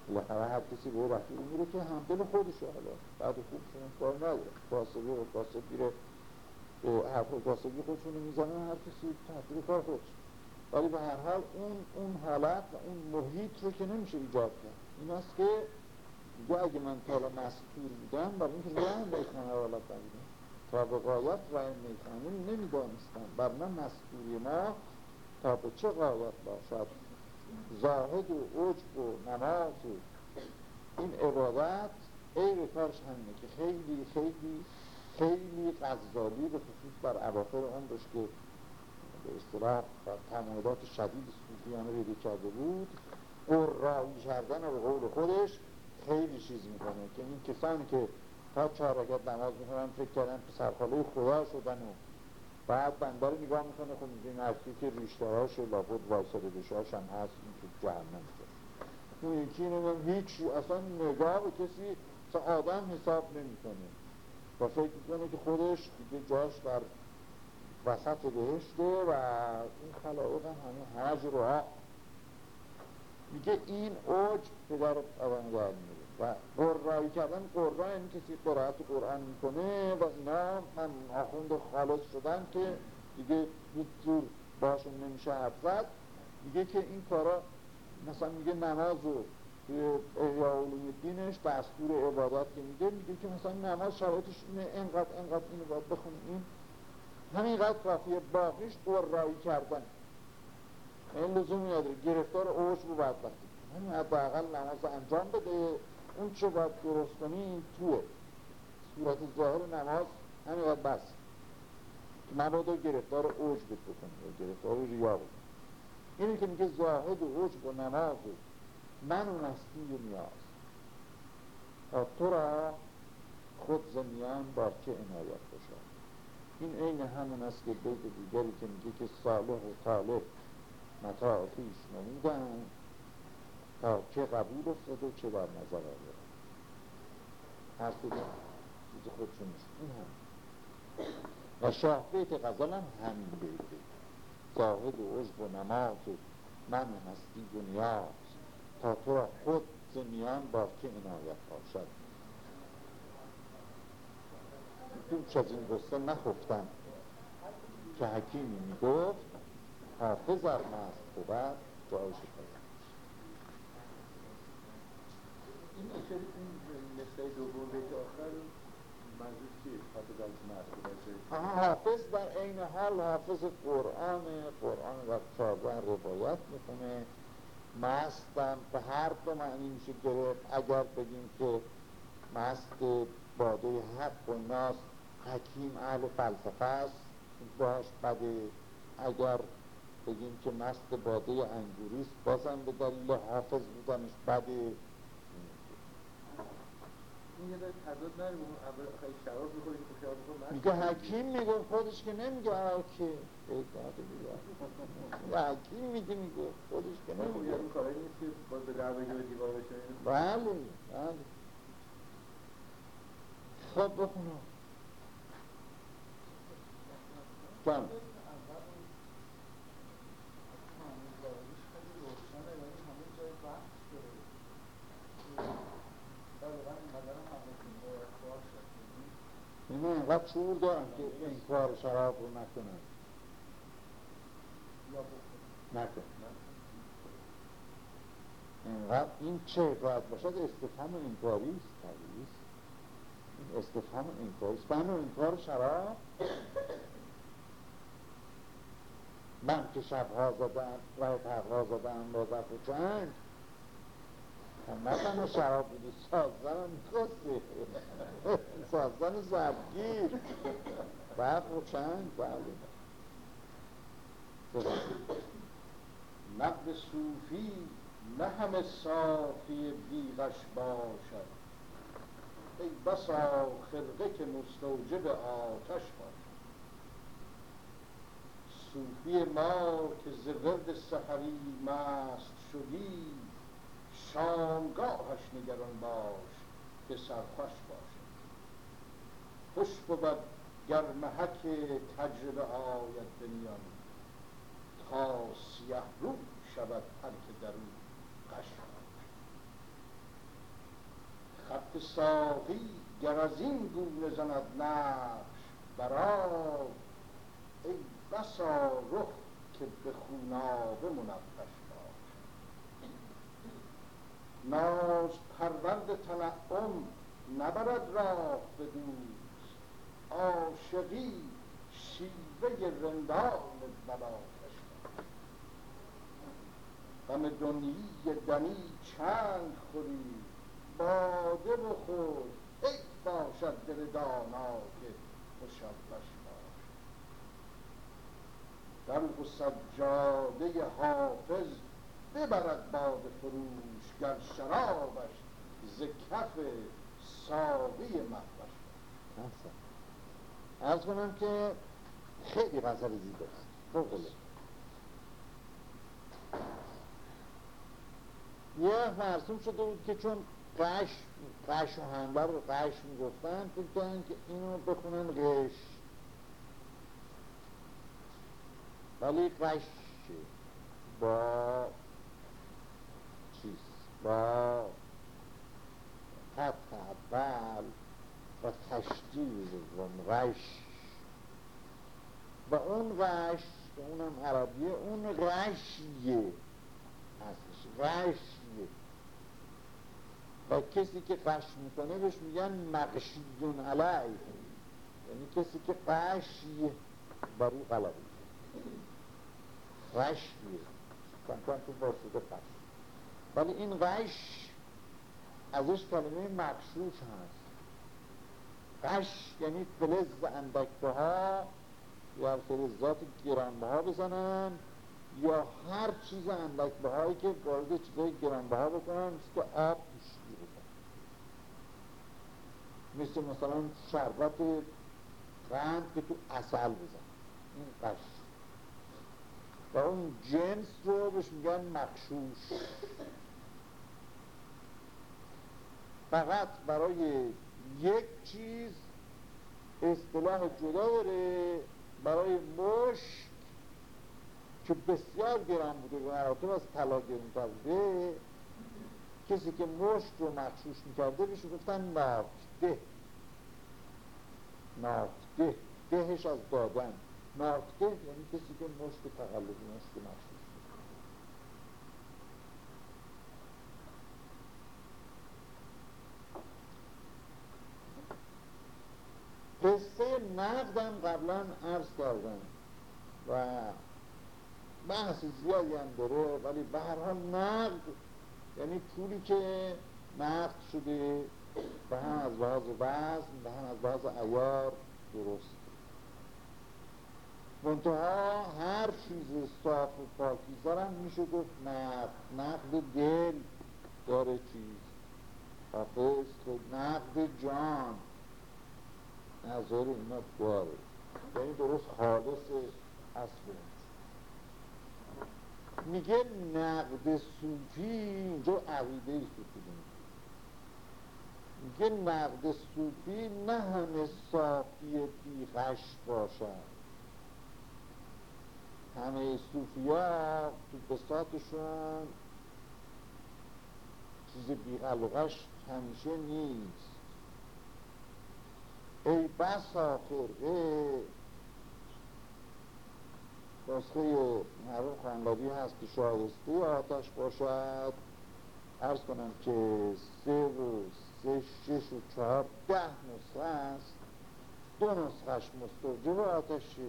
بالاخره هر کسی به رفیق میره که هم دل خودشه. حالا بعد خوب شما کار نداره. کاسبی و کاسبی رو به حرف کاسبی خودشون رو می‌زنن هر کسی تحصیل کار خودش ولی به هر حال اون اون حالت و اون محیط رو که نمیشه ایجاد کرد. این است که دیگه اگه من تا حالا بودم برای اینکه راه می‌خوانه حالت نبودم. تا به راه می‌خوانه نمی‌دانستم. بر من مستوری ما تا به چه قایت باشد؟ زاهد و عجب و نماز و این عبادت عیب کارش همینه که خیلی خیلی خیلی غزالی به خصوص بر اواخر عمرش که به اصطلاح تمایلات شدید صوفیانه پیدا کرده بود قرایی کردن به قول خودش خیلی چیز می‌کنه. که این کسانی که تا چهار رکعت نماز می‌کنن فکر کردن سرخاله خدا شدن و بعد بنده رو نگاه می‌کنه خب میگه این که ریشتراش و لابد واسده بشاش هم هست این تو جهنم شد. اون یکی نمیم هیچ اصلا نگاه به کسی آدم حساب نمی‌کنه. و فکر می‌کنه که خودش دیگه جاش در وسط بهشته و این خلائق هم همه هج رو میگه این اوج پدر اون در میره و قرآنی کردن قرآن یعنی کسی قرآت قرآن می‌کنه و اینا من آخوند خالص شدن که دیگه هیچ جور باشون نمیشه حرف میگه که این کارا مثلا میگه نماز و احیاء علوم دینش دستور عبادت که میگه میگه که مثلا نماز شرایطش اینه انقدر انقدر اینو باید بخونیم. این همینقدر کافیه باقیش قرآنی کردن. این لزومی نداره گرفتار اوش و بدبختی همین حداقل نماز انجام بده. اون چه باید درست کنی توه. صورت ظاهر نماز همین باید بس. مبادا گرفتار اوج بکنی یا گرفتار ریا بکنی اینه که میگه زاهد و اوج و نماز و من و مستی و نیاز. تا تو را خود زمیان با چه عنایت باشد؟ این عین همون است که بیت دیگری که میگه که صالح و طالب متاع خیش نمودن. تا چه قبول افتاد و چه در نظر آورد. هر کدوم چیز خودشون این هم و شاه بیت غزل هم همین بیته زاهد و عجب و نماز و من هستی و نیاز. تا تو را خود زمیان با که عنایت باشد. دوش از این قصه نخفتم که حکیمی می‌گفت حافظ مست بود جایش این اشاره این حافظ در عین حال حافظ قرآن قرآن و روایت می‌کنه مستم به هر دو معنی میشه گرفت. اگر بگیم که مست باده حق و ناس حکیم اهل فلسفه است باش بده. اگر بگیم که مست باده انگوریست بازم به دلیل حافظ بودنش بده. میگه حکیم میگه خودش که نمیگه که حکیم میگه میگه خودش که نمیگه. این کاری نیست که باز به در بگه به دیوار بشه بله بله. خب بخونم. کم شعور دارن که این کار شراب رو نکنن. نکن. اینقدر این چه باید باشد؟ استفهام انکاری است این استفهام انکاری است. این کار شراب. من که شبها زدم و تقها زدم با زفت و چنگ نه شراب بودی هم می‌خواستی؟ سازن زبگیر. برق و چنگ بله. نقد صوفی نه همه صافی بیغش باشد. ای بسا خرقه که مستوجب آتش باشد. صوفی ما که ز سحری مست شدی شامگاهش نگران باش که سرخوش باشد خوش بود گر محک تجربه آید به تا سیه رو شود هر که در او قش خط ساقی گر از این گونه زند نقش برا ای بسا رخ که به خونابه باش ناز پرورد تنعم نبرد راه به دوست. عاشقی شیوه رندان بلاش غم دنیی دنی چند خوری باده بخور ای باشد دل دانا که مشوش باش در و سجاده حافظ ببرد باد فروش گر شرابش ز کف ساقی محوش ارز کنم که خیلی غزل زیباست فوق یه مرسوم شده بود که چون قش قش و همبر رو قش می‌گفتن فکر که اینو بخونن قش. ولی قش با با خط اول و تشدید غش و اون که اونم عربیه اون غشیه هستش غش و کسی که قش می‌کنه بهش میگن مقشیون علیه. یعنی کسی که قشی بر او غلبه قشیه کنتن تو باشده قش ولی این قش ازش کلمه مقشوش هست قش یعنی فلز اندکته ها یا فلزات گرانبه ها بزنن یا هر چیز اندکته هایی که وارد چیزای گرانبه ها بکنن که آب مثل مثلا شربت قند که تو اصل بزن این قش و اون جنس رو بهش میگن مخشوش فقط برای یک چیز اصطلاح جدا داره برای مشک که بسیار گران بوده و مراتب از طلا گرونتر بوده کسی که مشک رو مخشوش می‌کرده بهش گفتن ناکده ناکده دهش از دادن ناکده یعنی کسی که مشک تقلبی مشک مخشوش قصه نقدم قبلا عرض کردم و بحث زیادی هم داره ولی به نقد یعنی پولی که نقد شده به هم از لحاظ وزن به هم از لحاظ ایار درست. منتها هر چیز صاف و پاکیزه هم میشه گفت نقد. نقد دل داره چیز. حافظ نقد جان. نظر اینا داره یعنی درست خالص اصل میگه نقد صوفی اینجا عقیده ای میگه نقد صوفی نه همه صافی بیغش باشد همه صوفی ها تو بساطشون چیز بیغلقش همیشه نیست. ای بسا خرقه نسخه معروف خانلابی هست که شایسته آتش باشد. ارز کنم که سه و سه شش و چهار ده نسخه است. دو نسخهش مستوجب آتشه.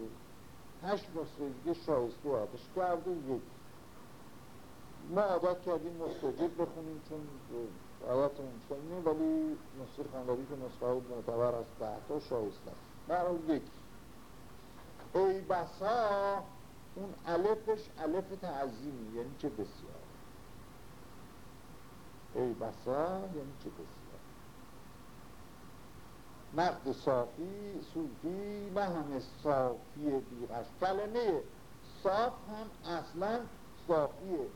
هشت نسخه دیگه شایسته آتش کرده. یک. ما عادت کردیم مستوجب بخونیم چون عادتمون کنیم ولی نسخه خانلابی که نسخه معتبر است ده تا شایسته است برای یک ای بسا اون الفش الف تعظیمی یعنی چه بسیار ای بسا یعنی چه بسیار نقد صافی صوفی و همه صافی بیغش کلمه صاف هم اصلا صافیه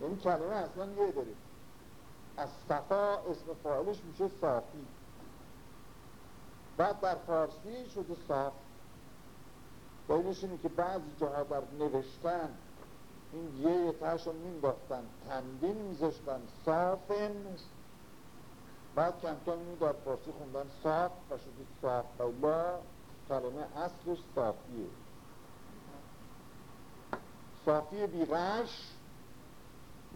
یعنی کلمه اصلا یه داره از صفا اسم فاعلش میشه صافی. بعد در فارسی شده صاف. دلیلش اینه که بعضی جاها در نوشتن این یه تهش رو مینداختن تندین میذاشتن صافن بعد کم کم اینو در فارسی خوندن صاف و شده صاف. اولا کلمه اصلش صافیه. صافی بیغش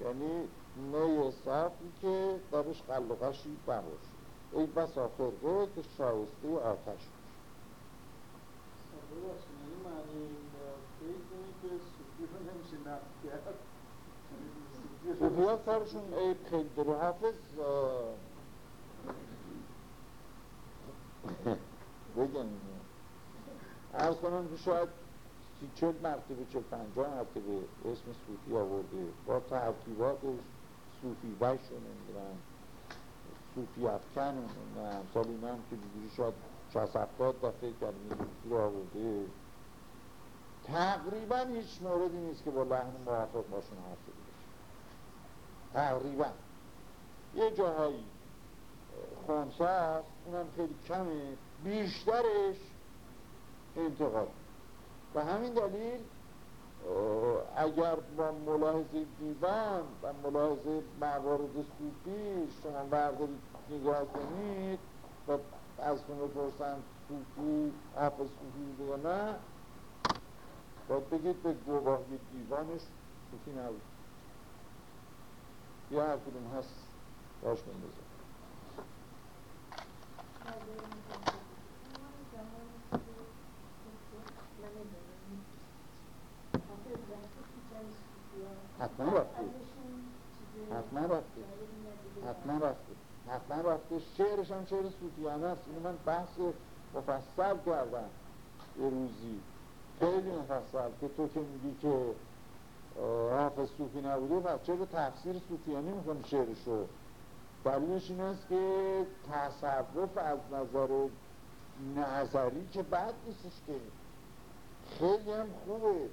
یعنی نوع صافی که درش قلقشی بباشه ای بسا فرقه که شایسته آتش صوفی ها کارشون عیب خیلی داره حافظ بگن. ارز کنم که شاید سی چل مرتبه چل پنجاه مرتبه اسم صوفی آورده. با تحقیباتش صوفی بش رو نمی‌دونم صوفی افکن رو نمی‌دونم. سال اینا هم که بگیری شاید شاید هفتاد دفعه کلمه صوفی رو آورده. تقریبا هیچ موردی نیست که با لحن موافق باشون حرف باشه. تقریبا. یه جاهایی خونسه هست اونم خیلی کمه بیشترش انتقاد و همین دلیل اگر با ملاحظه دیوان و ملاحظه موارد صوفی شما بردارید نگاه کنید و از شما بپرسن صوفی حرف صوفی یا نه باید بگید به گواهی دیوانش صوفی نبود. یا هر کدوم هست باش بندازم حتما رفته حتما رفته حتما رفته حتما رفته شعرش هم شعر صوفیانه است اینو من بحث مفصل کردم. یه روزی. خیلی مفصل که تو که میگی که حافظ صوفی نبوده و چرا تفسیر صوفیانی می‌کنی شعرشو؟ دلیلش این است که تصرف از نظر نظری که بد نیستش که. خیلی هم خوبه.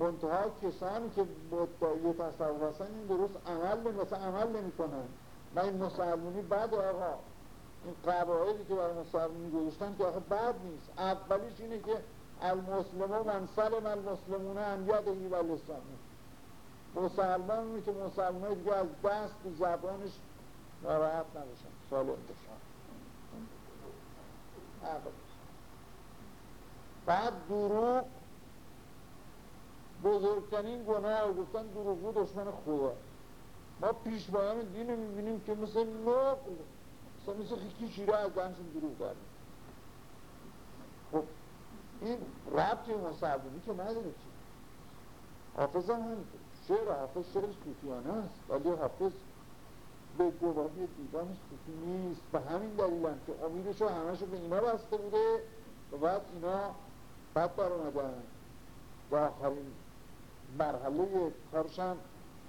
منتها کسانی که مدعی تصرف هستن این درست عمل مثلا عمل نمی کنن. من این مسلمونی بد آقا. این قواعدی که برای مسلمونی گذاشتن که آخه بد نیست. اولیش اینه که المسلمون من سلم المسلمون هم یدهی و لسانه مسلمان که مسلمان دیگه از دست و زبانش ناراحت نباشن. سالم بعد دروغ بزرگترین گناه گفتن دروغگو دشمن خدا ما پیشبایان دین رو می‌بینیم که مثل نوع مثل مثل خیکی شیره از دنشون دروغ داریم خب این ربطی مصابونی که نداره چی؟ حافظ هم همینطور شعر حافظ شعر صوفیانه است ولی حافظ به گواهی دیوان صوفی نیست. و همین دلیل هم که امیدش رو همشو به اینا بسته بوده و بعد اینا بد بر اومدن و آخرین مرحله کارش هم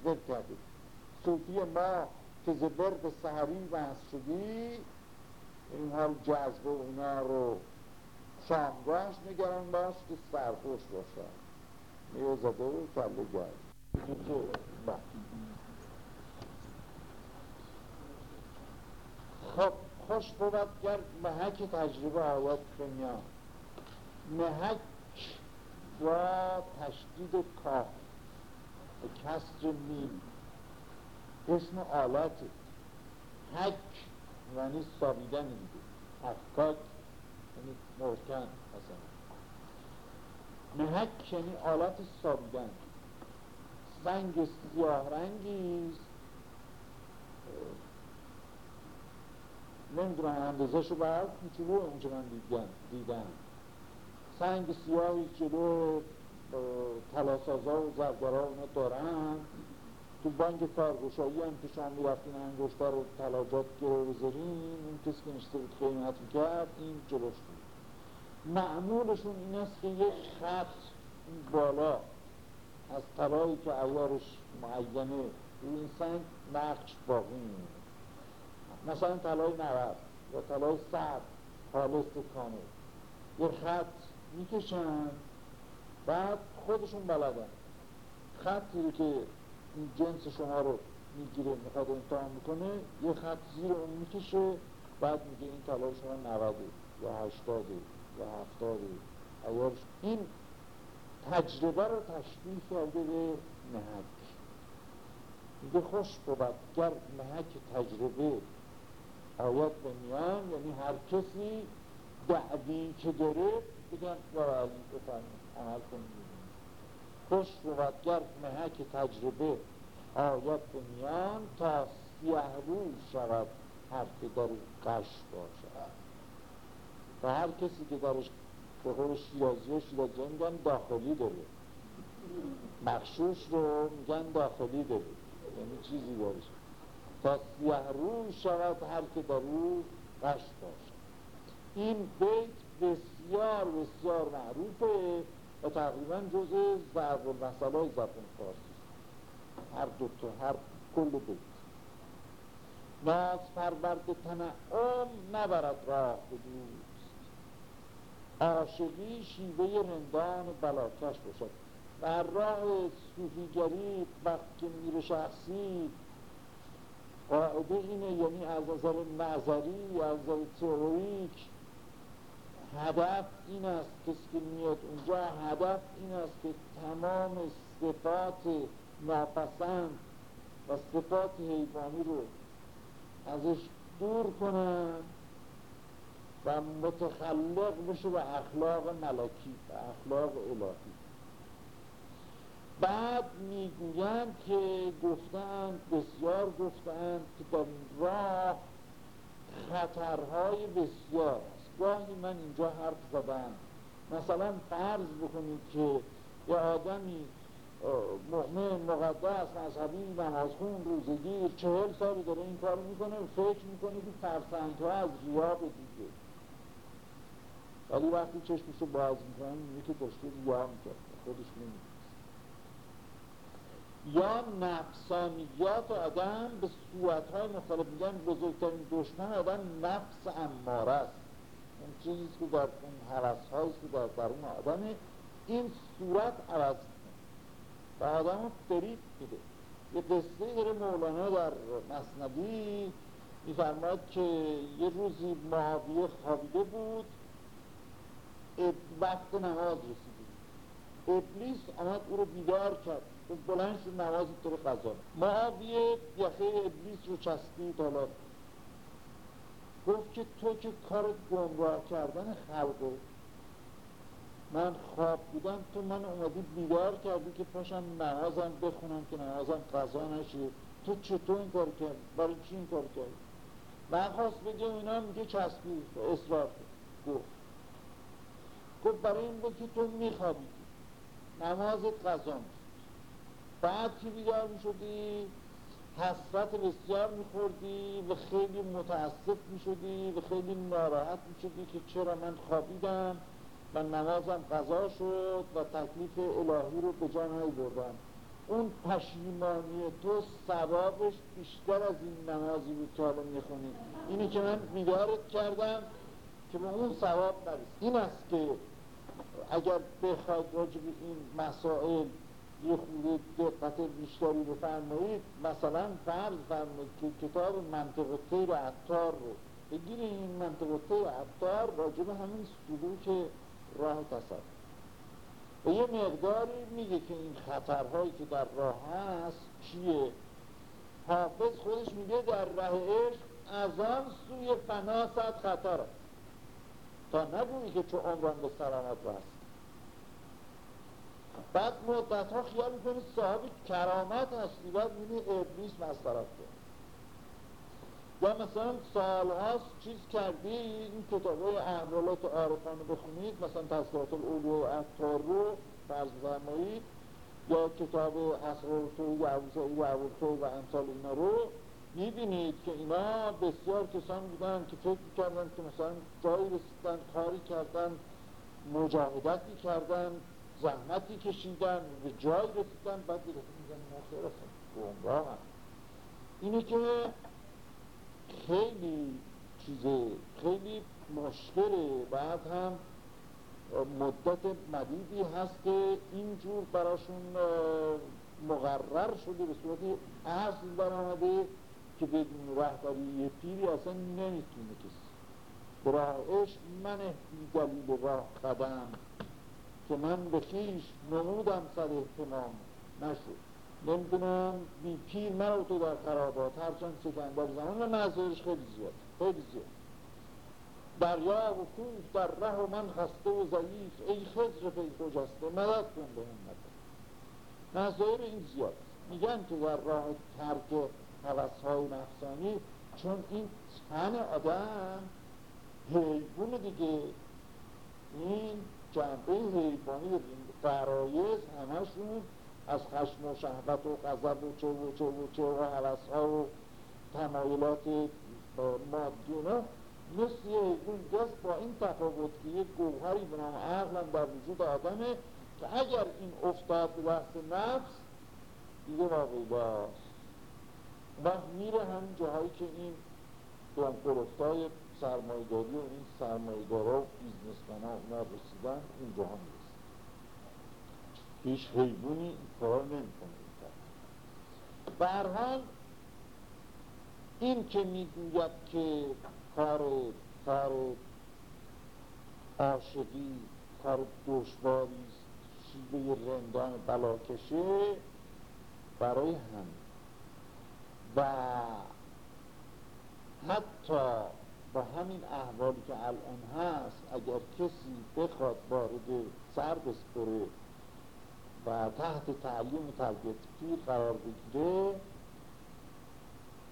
ذکر کرده صوفی ما که زبرد سهری بحث شدی این حال جذبه اینا رو شامگاهش نگران باش که سرخوش باشه میو زده و کله گرد. خب خوش بود کرد محک تجربه آیات دنیا. محک و تشدید کاف به کسر میم اسم آلات. حک. یعنی سابیدن میده افکاک یعنی محکم. مثلا. محک یعنی آلت سابیدن سنگ سیاه رنگی نمی‌دونم اندازه شو برد کوچولو اونچه من دیدم. دیدم. سنگ سیاهی جلو تلاسازا و زرگرها اونا دارن تو بانک کارگوشایی هم که شما می‌رفتین انگشتر رو تلاجات گرو بذارین اون کسی که نشته بود قیمت کرد این جلوش بود. معمولشون این است که یک خط بالا از طلایی که اوارش معینه روی این سنگ نقش باقی میمونه. مثلا طلای 90 یا طلای 100 خالص کامل. یه خط می‌کشن. بعد خودشون بلدن. خطی رو که این جنس شما رو می‌گیره می‌خواد امتحان می‌کنه یه خط زیر اون می‌کشه بعد میگه این طلای شما 90 یا 80 یا 70 ایارش این تجربه رو تشبیه کرده به نهک میگه خوش بود گر نهک تجربه آیات به میان یعنی هر کسی دعوی که داره بگن برای علی بفرمید عمل کنید خوش بود گر نهک تجربه. آیات به میان تا سیه رو شود هر که در قش باشد. و هر کسی که درش به قول شیرازی و شیرازی میگن داخلی داره. مخشوش رو میگن داخلی داره. یعنی چیزی داره تا سیه رو شود هر که در او قش باشد. این بیت بسیار بسیار معروفه و تقریبا جز ضرب المثل های زبان فارسی. هر دوتا هر کل بیت ناز پرورد تنعم نبرد راه به دوست. عاشقی شیوه رندان بلاکش باشد. در راه صوفیگری وقت که میره شخصی قاعده اینه یعنی از نظر نظری از نظر تئوریک هدف این است کسی که میاد اونجا هدف این است که تمام صفات ناپسند و صفات حیوانی رو ازش دور کنن و متخلق بشه به اخلاق ملکی و اخلاق الهی. بعد می‌گویند که گفتند بسیار گفتند که در راه خطرهای بسیار گاهی من اینجا حرف زدم مثلا فرض بکنید که یه آدمی مؤمن مقدس مذهبی نمازخون روزگیر چهل سالی داره این کار می‌کنه و فکر می‌کنه که فرسنگ ها از ریا دیگه. ولی وقتی چشمشو باز می‌کنه میگه که داشته ریا می‌کرد خودش نمیده یا نفسانیات آدم به صورتهای مختلف میگن بزرگترین دشمن آدم نفس اماره است. چیزی که در اون حرس که در درون آدمه این صورت عوض و آدم رو فریب میده. یه قصه داره مولانا در مصنبی میفرماد که یه روزی معاویه خوابیده بود وقت نماز رسیده ابلیس آمد او رو بیدار کرد. بلند شد نماز تو رو قضا معاویه یخه ابلیس رو چسبید حالا. گفت که تو که کار گمراه کردن خلقه من خواب بودم تو من اومدی بیدار کردی که پاشم نمازم بخونم که نمازم قضا نشه تو چطور این کار کرد؟ برای چی این کار کرد؟ من خواست بگه اینا میگه چسبی اصرار گفت. گفت برای این بود که تو میخوابیدی نمازت قضا میشه بعد که بیدار می‌شدی حسرت بسیار میخوردی و خیلی متاسف می‌شدی و خیلی ناراحت می‌شدی که چرا من خوابیدم و نمازم قضا شد و تکلیف الهی رو به جان بردم اون پشیمانی تو ثوابش بیشتر از این نمازی بود که حالا می‌خونی. اینی که من بیدارت کردم که به اون ثواب نرسید. این است که اگر بخواید راجب این مسائل یه خورده دقت بیشتری بفرمایید مثلا فرض فرمایید که کتاب منطق تیر عطار رو بگیرید این منطق تیر عطار راجب همین که راه تصور و یه مقداری میگه که این خطرهایی که در راه هست چیه؟ حافظ خودش میگه در راه عشق از آن سوی فنا صد خطر تا نگویی که چه عمران به سلامت بعد مدت ها خیال صاحب کرامت هستی بعد می‌بینی ابلیس مسخرت کرد یا مثلا سال هاست چیز کردی؟ این کتاب های احوالات عارفانه بخونید. مثلا تذکرات الاولو و افتار رو فرض فرمایید یا کتاب اسرار تو و و امثال اینا رو می‌بینید که اینا بسیار کسان بودن که فکر کردن که مثلا جایی رسیدن کاری کردن مجاهدتی کردن. زحمتی کشیدن به جایی رسیدن بعد دیگه میگن نخیر اصلا اینه که خیلی چیزه خیلی مشکله بعد هم مدت مدیدی هست که اینجور براشون مقرر شده به صورت اصل برآمده که بدون رهبری پیری اصلا نمی‌تونه کسی. برای عشق من دلیل راه قدم که من به خیش نمودم صد احتمام نشد. نمی‌دونم بی پیر من تو در خرابات هرچند سکندر زمان و نظرش خیلی زیاد خیلی زیاد. دریا و کوه در ره و من خسته و ضعیف. ای خضر پی خجسته مدد کن به همت. نظر این زیاد. میگن که در راه ترک حوث های نفسانی چون این تن آدم حیبون دیگه. این جنبه حیبانی این فرایز همشون از خشم و شهبت و غضب و چه و چه و چه و حوث ها و تمایلات مادیونه مثل حیبون جست با این تفاوت که یک گوهری به نام عقلم در وجود آدمه که اگر این افتاد به دست نفس دیگه واقعی باست وقت میره همین جاهایی که این دنکلفتای سرمایداری و این سرمایدارا و بیزنسمن ها اونا رسیدن این جاها می‌رسید هیچ حیبونی این کارا نمی‌کنه به هر حال این که می‌گوید که کار کار عاشقی کار دشواری شیوه رندان بلاکشه برای هم و حتی با همین احوالی که الان هست اگر کسی بخواد وارد سر بسپره و تحت تعلیم تربیت پیر قرار بگیره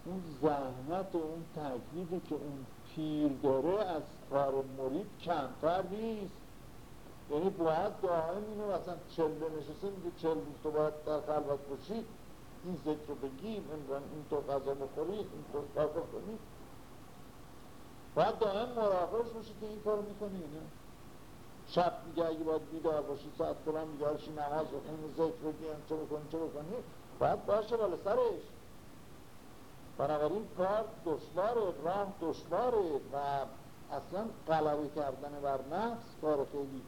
اون زحمت و اون تکلیفی که اون پیر داره از کار مرید کمتر نیست. یعنی باید دائم اینو مثلا چله نشسته میگه چل روز تو باید در خلوت باشی این ذکر رو بگی این تو غذا بخوری این تو غذا کنی باید دائم مراقبش باشی که این کارو می‌کنی نه؟ شب میگه اگه باید بیدار باشی ساعت فلان میگه نماز بخونی ذکر بگی چه بکنی چه بکنی باید باشه بالا سرش. بنابراین کار دشواره راه دشواره و اصلا غلبه کردن بر نفس کار خیلی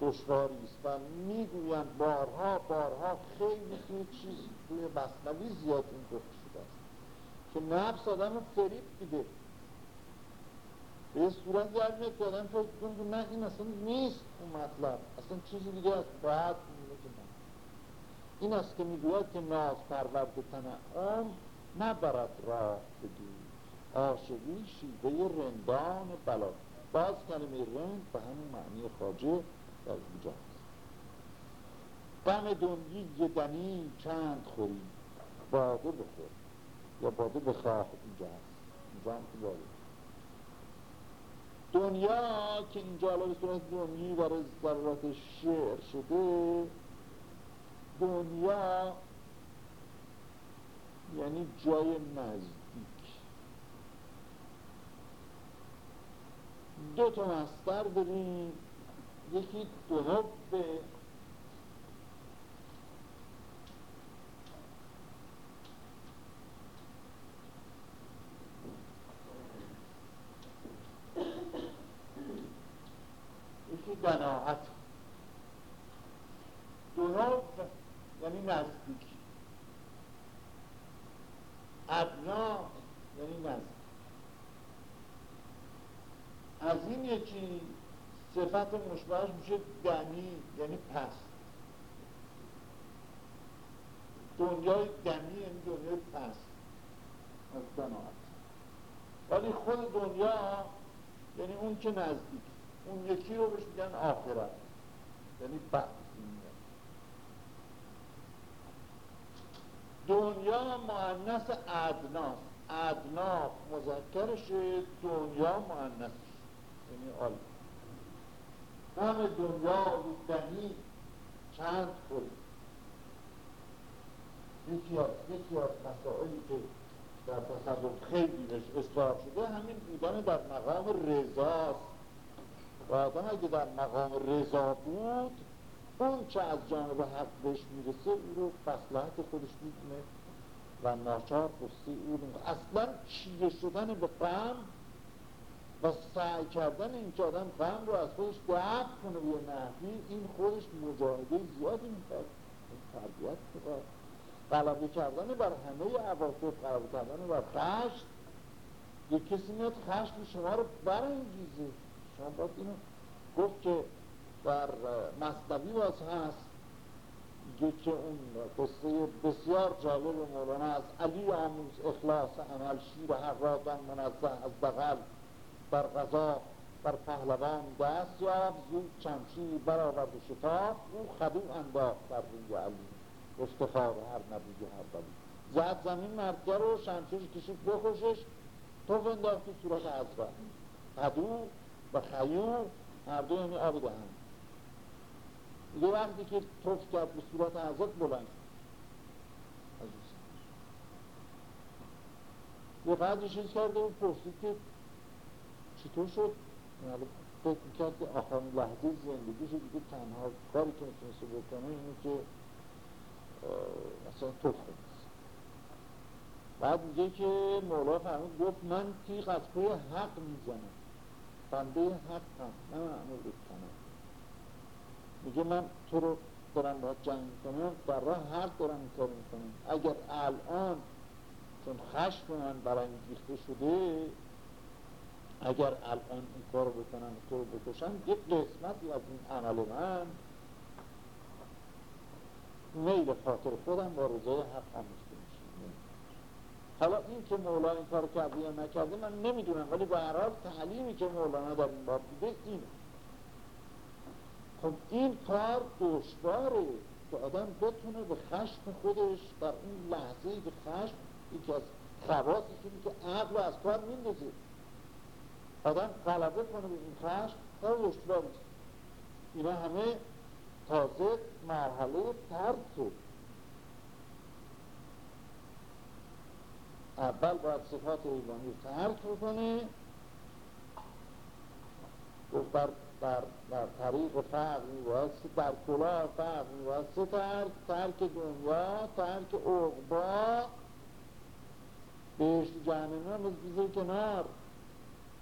دشواری است و می‌گویند بارها بارها خیلی توی چیز توی بسملی زیاد این گفته شده است. که نفس آدم فریب میده. به صورت در میاد که آدم فکر کنه نه این اصلا نیست اون مطلب. اصلا چیزی دیگه است. باید این است که می‌گوید که ناز پرورد تنعام نبرد راه بگیر عاشقی شیوه رندان بلا. باز کلمه رند به همون معنی خاجه در اینجا هست غم دنیی دنی چند خوری. باده بخور یا باده بخواه اینجا هست اینجا هم که باده دنیا که اینجا حالا به صورت دنیی برای ضرورت شعر شده دنیا یعنی جای نزدیک. دو تا مستر داریم یکی دو دناعت دونوب یعنی نزدیک. ابنا یعنی نزدیک. از این یکی صفت مشبهش میشه دنی یعنی پس. دنیای دنی یعنی دنیای پس از دناعت ولی خود دنیا یعنی اون که نزدیک اون یکی رو بهش میگن آخرت. یعنی بعد دنیا معنس ادناست ادنا مذکرش دنیا معنس یعنی آل. همه دنیا دنی چند خود یکی از یکی از مسائلی که در تصور خیلی بهش اصلاح شده همین بودن در مقام رضاست. و آدم اگه در مقام رضا بود اون چه از جانب حق بهش می‌رسه او رو فصلحت خودش می‌دونه و ناچار قصه او اصلا چیه شدن به غم و سعی کردن این که آدم غم رو از خودش دفع کنه به نحوی این خودش مجاهده زیادی می‌خواد. تربیت می‌خواد. غلبه کردن بر همه عواطف غلبه کردن بر خشم. یک کسی میاد خشم شما رو برانگیزه. شما باید اینو گفت که در مصنوی باز هست. که اون قصه بسیار جالب مولانا از علی آموز اخلاص عمل شیر حرادن منزه از بغل بر غذا بر پهلوان دست یا زود چمشیر برآورد و شتاب او خدو انداخت بر روی علی. افتخار هر نبی هر بلی زد زمین مردگه رو شمشیر کشید بخوشش تو انداخت تو صورت عزبه خدو و خیو هر دو یعنی آب دهن یه وقتی که توف کرد به صورت حضرت بلند یه قدر چیز کرده و پرسید که چطور شد؟ یعنی فکر می‌کرد که آخرین لحظه زندگیش دیگه تنها کاری که می‌تونسته بکنه اینه که مثلا توف بعد میگه که مولا فرمود گفت من تیغ از پای حق می‌زنم. بنده حق هم نه من بکنم میگه من تو رو دارم باید جنگ می‌کنم در راه حق دارم می‌کنم. اگر الان چون خشم من برانگیخته شده اگر الان این کار رو بکنم تو رو بکشم یک قسمتی از این عمل من میل خاطر خودم با رضای حق هم حالا این که مولا این کار کرده یا نکرده من نمی‌دونم ولی به هر حال تعلیمی که مولانا در این باب دیده اینه. خب این کار دشواره که آدم بتونه به خشم خودش در اون لحظه به خشم یکی از خواسش اینه که عقل از کار میندازه. آدم غلبه کنه به این خشم کار دشوار اینا همه تازه مرحله ترکه اول باید صفات ایوانی رو ترک بکنه. گفت بر در, در طریق فرق میبایست در کلاه فرق میبایست ترک ترک دنیا ترک اقبا بهشت جهنمی هم از بیزه کنار.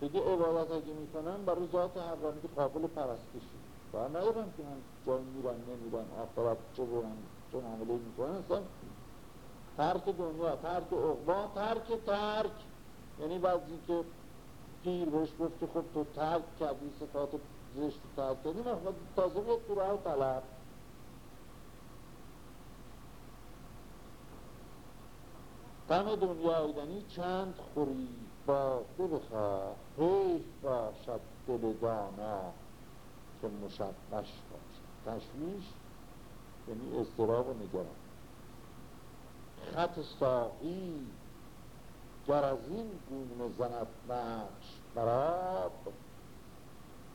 دیگه عبادت اگه می‌کنن برای ذات حقانی که قابل پرستشی. و ندارم که من جای میرن نمیرن آخرت چه برن چون عمله می‌کنن اصلا ترک دنیا ترک اقبا ترک ترک. یعنی بعضی که پیر بهش گفت که خب تو ترک کردی صفات زشت ترک کردی خب تازه بیاد تو راه طلب. غم دنیا آیدنی چند خوری؟ باده بخواه حیف باشد دل دانا که مشبش باشد تشویش یعنی اضطراب و نگران. خط ساقی گر از این گونه زند نقش براب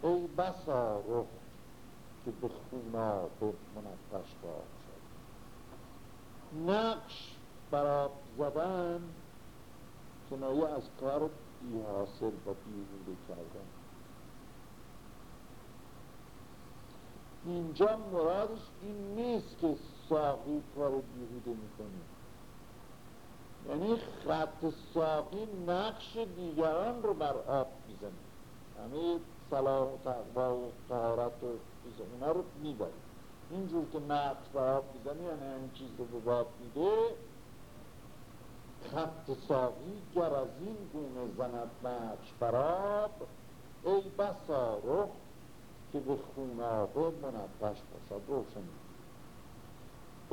ای بسا رخ که به خوناب منقش باشد. نقش براب زدن کنایه از کار بی حاصل و بیهوده کردن. اینجا مرادش این نیست که ساقی کار بیهوده می‌کنه. یعنی خط ساقی نقش دیگران رو بر آب می‌زنه. همه صلاح و تقوا و طهارت و اونا رو می‌بره. اینجور که نقش بر آب می‌زنه یعنی این چیز رو به باب میده خط ساقی گر از این گونه زند نقش بر آب ای بسا رخ که به خونابه منقش باشد روشن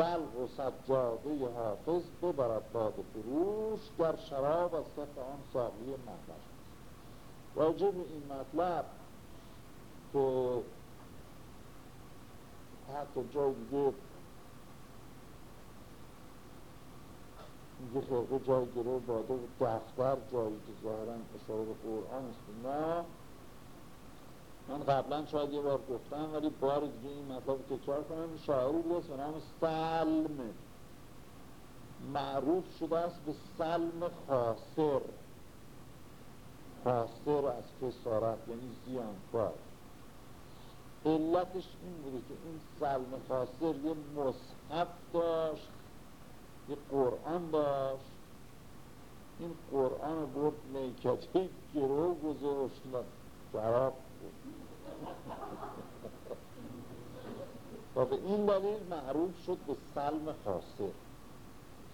بلغ و سجاده حافظ ببرد باد فروش در شراب از کف آن ساقی محبش راجع به این مطلب که حتی جای دیگه میگه خرقه جای گروه باده و دفتر جایی که ظاهرا اشاره به قرآن است نه. من قبلا شاید یه بار گفتم ولی بار دیگه این مطلب تکرار کنم. شاعری بود به نام سلم. معروف شده است به سلم خاصر. خاصر از خسارت یعنی زیانکار. علتش این بوده که این سلم خاصر یه مصحف داشت یه قرآن داشت. این قرآن برد نیکتی گروه گذاشت. جراب و به این دلیل معروف شد به سلم خاصر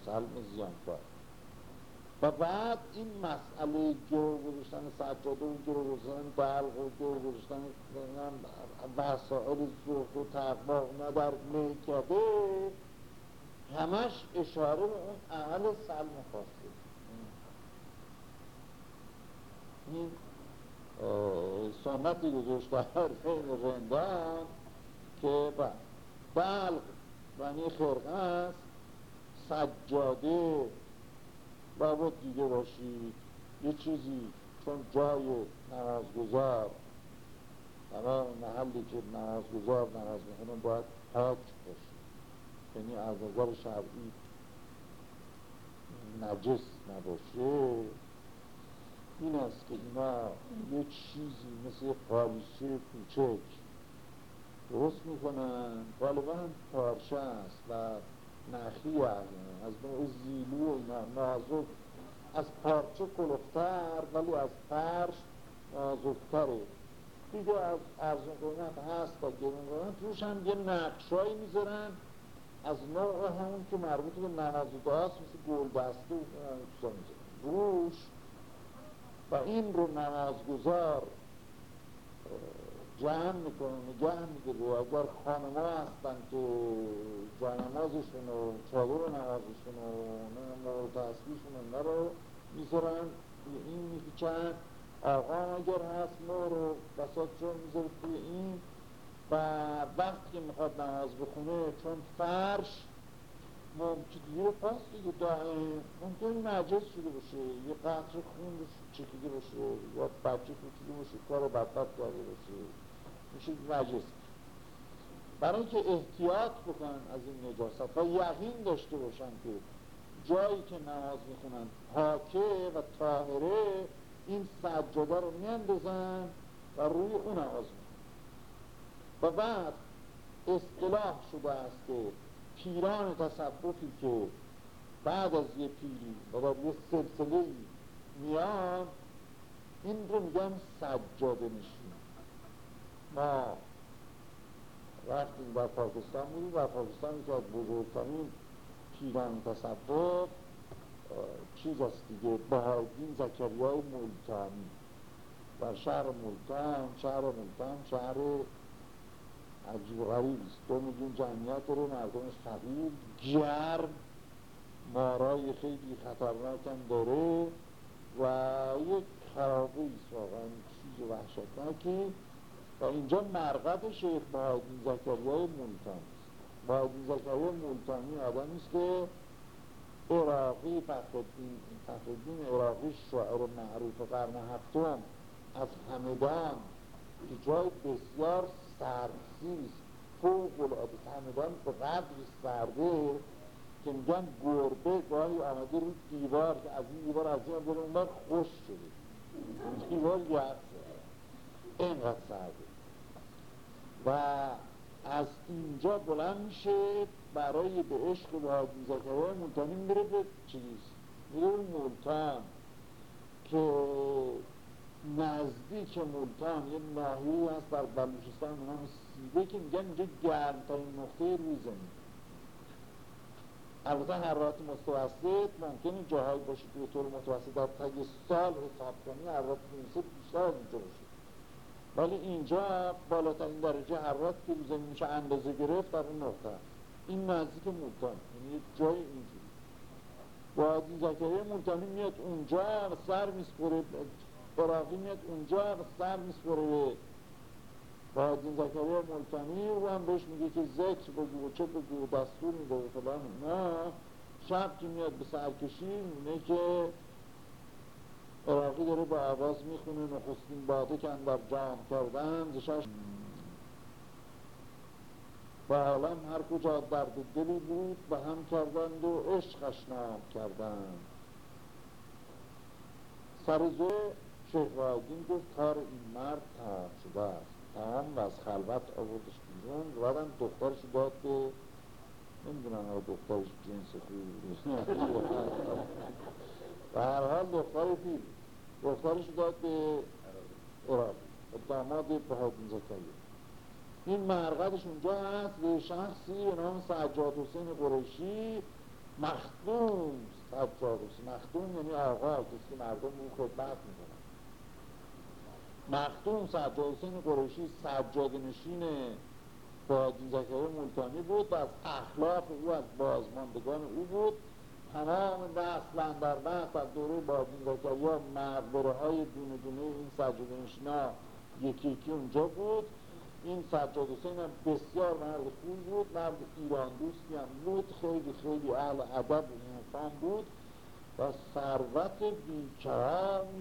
سلم زیانکار. و بعد این مسئله گروه گذاشتن سجاده و گروه گذاشتن بلغ و گروه گذاشتن وسائل زهد و تقوا نه در میکده همش اشاره به اون عمل سلم خاصه این سنتی گذاشت در رندان که بلغ یعنی خرقه است سجاده. باید دیده باشید. یه چیزی چون جای نمازگذار اما محلی که نمازگذار نماز می‌خونه باید پاک باشه. یعنی از نظر شرعی نجس نباشه. این است که اینا یه چیزی مثل قالیچه کوچک درست می‌کنن. غالبا پارچه است و نخی از نوع زیلو و اینا. نازک. از پارچه کلفتر ولی از فرش نازکتره. دیگه از ارزون هست تا گرون قیمت. روش هم یه نقشایی می‌ذارن. از نوع همون که مربوط به نمازده هست مثل گل بسته و روش و این رو نمازگذار جمع می‌کنه نگه می‌گیره و اگر خانما هستن که جانمازشون و چادر نمازشون و مورد تصویشون اینا رو می‌ذارن. این میپیچن آقا اگر هست مور و بسات چون می‌ذاره توی این. و وقتی که می‌خواد نماز بخونه چون فرش یه پاس دیگه دائم ممکن نجس شده باشه یه قطر خون چکیده باشه یا بچه کوچیده باشه کار بدبت کرده باشه. میشه نجس برای اینکه احتیاط بکنن از این نجاست. و یقین داشته باشن که جایی که نماز می‌خونن پاکه و طاهره این سجاده رو میاندازن و روی اون نماز می‌خونن. و بعد اصطلاح شده است که پیران تصوفی که بعد از یه پیری و بعد یه سلسله میان این رو میگن سجاده نشین. ما رفتیم در پاکستان بودیم در پاکستان که از بزرگترین پیران تصوف چیز است دیگه بهادین زکریای ملتانی در شهر ملتان شهر ملتان شهر غریب است دو میلیون جمعیت رو مردمش فقیر گرم. مارای خیلی خطرناک هم داره و یک خرابه ایست واقعا چیز وحشتناکی و اینجا مرقد شیخ بهادین زکریای ملتان. است بهادین زکریای ملتانی آدمی است که عراقی فخرالدین فخرالدین عراقی شاعر معروف قرن هفتم از همدان که جای بسیار سردسیست فوق العاده همدان به قدر سرده که میگن گربه گاهی آمده رو دیوار که از این دیوار از این بره اون خوش شده. دیوار یخ شده. اینقدر سرده و از اینجا بلند میشه برای به عشق به حاجی زکریا ملتانی میره به چیز میره ملتان که نزدیک ملتان یه ناحیه هست در بلوچستان به نام سیبه که میگن اینجا گرمترین نقطه روی زمین البته حرارت متوسط ممکنه جاهایی باشه که به طور متوسط در طی سال حساب کنی حرارت متوسط بیشتر از اینجا باشه. ولی اینجا بالاترین درجه حرارت که زمین میشه اندازه گرفت در اون نقطه این نزدیک ملتان یعنی یه جای اینجوری. وادی زکریه ملتانی میاد اونجا سر میسپره عراقی میاد اونجا سر میسپره. به باید زکریا ملتانی و هم بهش میگه که ذکر بگو و چه بگو و دستور میده و فلان نه شب که میاد به سرکشی می‌بینه که عراقی داره با عوض می‌خونه نخستین باده که در جام کردن زشش و عالم هر کجا درد دلی بود به هم کردند و عشقش نام کردند. سرزو شیخ گفت کار این مرد تمام شده است تمام و از خلوت آوردش بیرون. و بعدم دخترش داد به نمی‌دونم ها دخترش جنس خوبی و <laughs> هر حال دختر پیر دخترش داد به عراقی و داماد بهادین زکریه این مرقدش اونجا هست. به شخصی به نام سجاد حسین قریشی. مخدوم. سجاد حسین. مخدوم یعنی آقا کسی که مردم اون خدمت می‌کنن. مخدوم سجاد حسین قریشی سجاد نشین بادی زکره ملتانی بود و از اخلاق او از بازماندگان او بود. تمام نسل در نسل از دوره بادی زکریا مقبره های دونه دونه این سجاد نشینا یکی یکی اونجا بود. این سجاد حسین هم بسیار مرد خوب بود مرد ایران دوستی هم بود خیلی خیلی اهل ادب و انسان بود. و ثروت این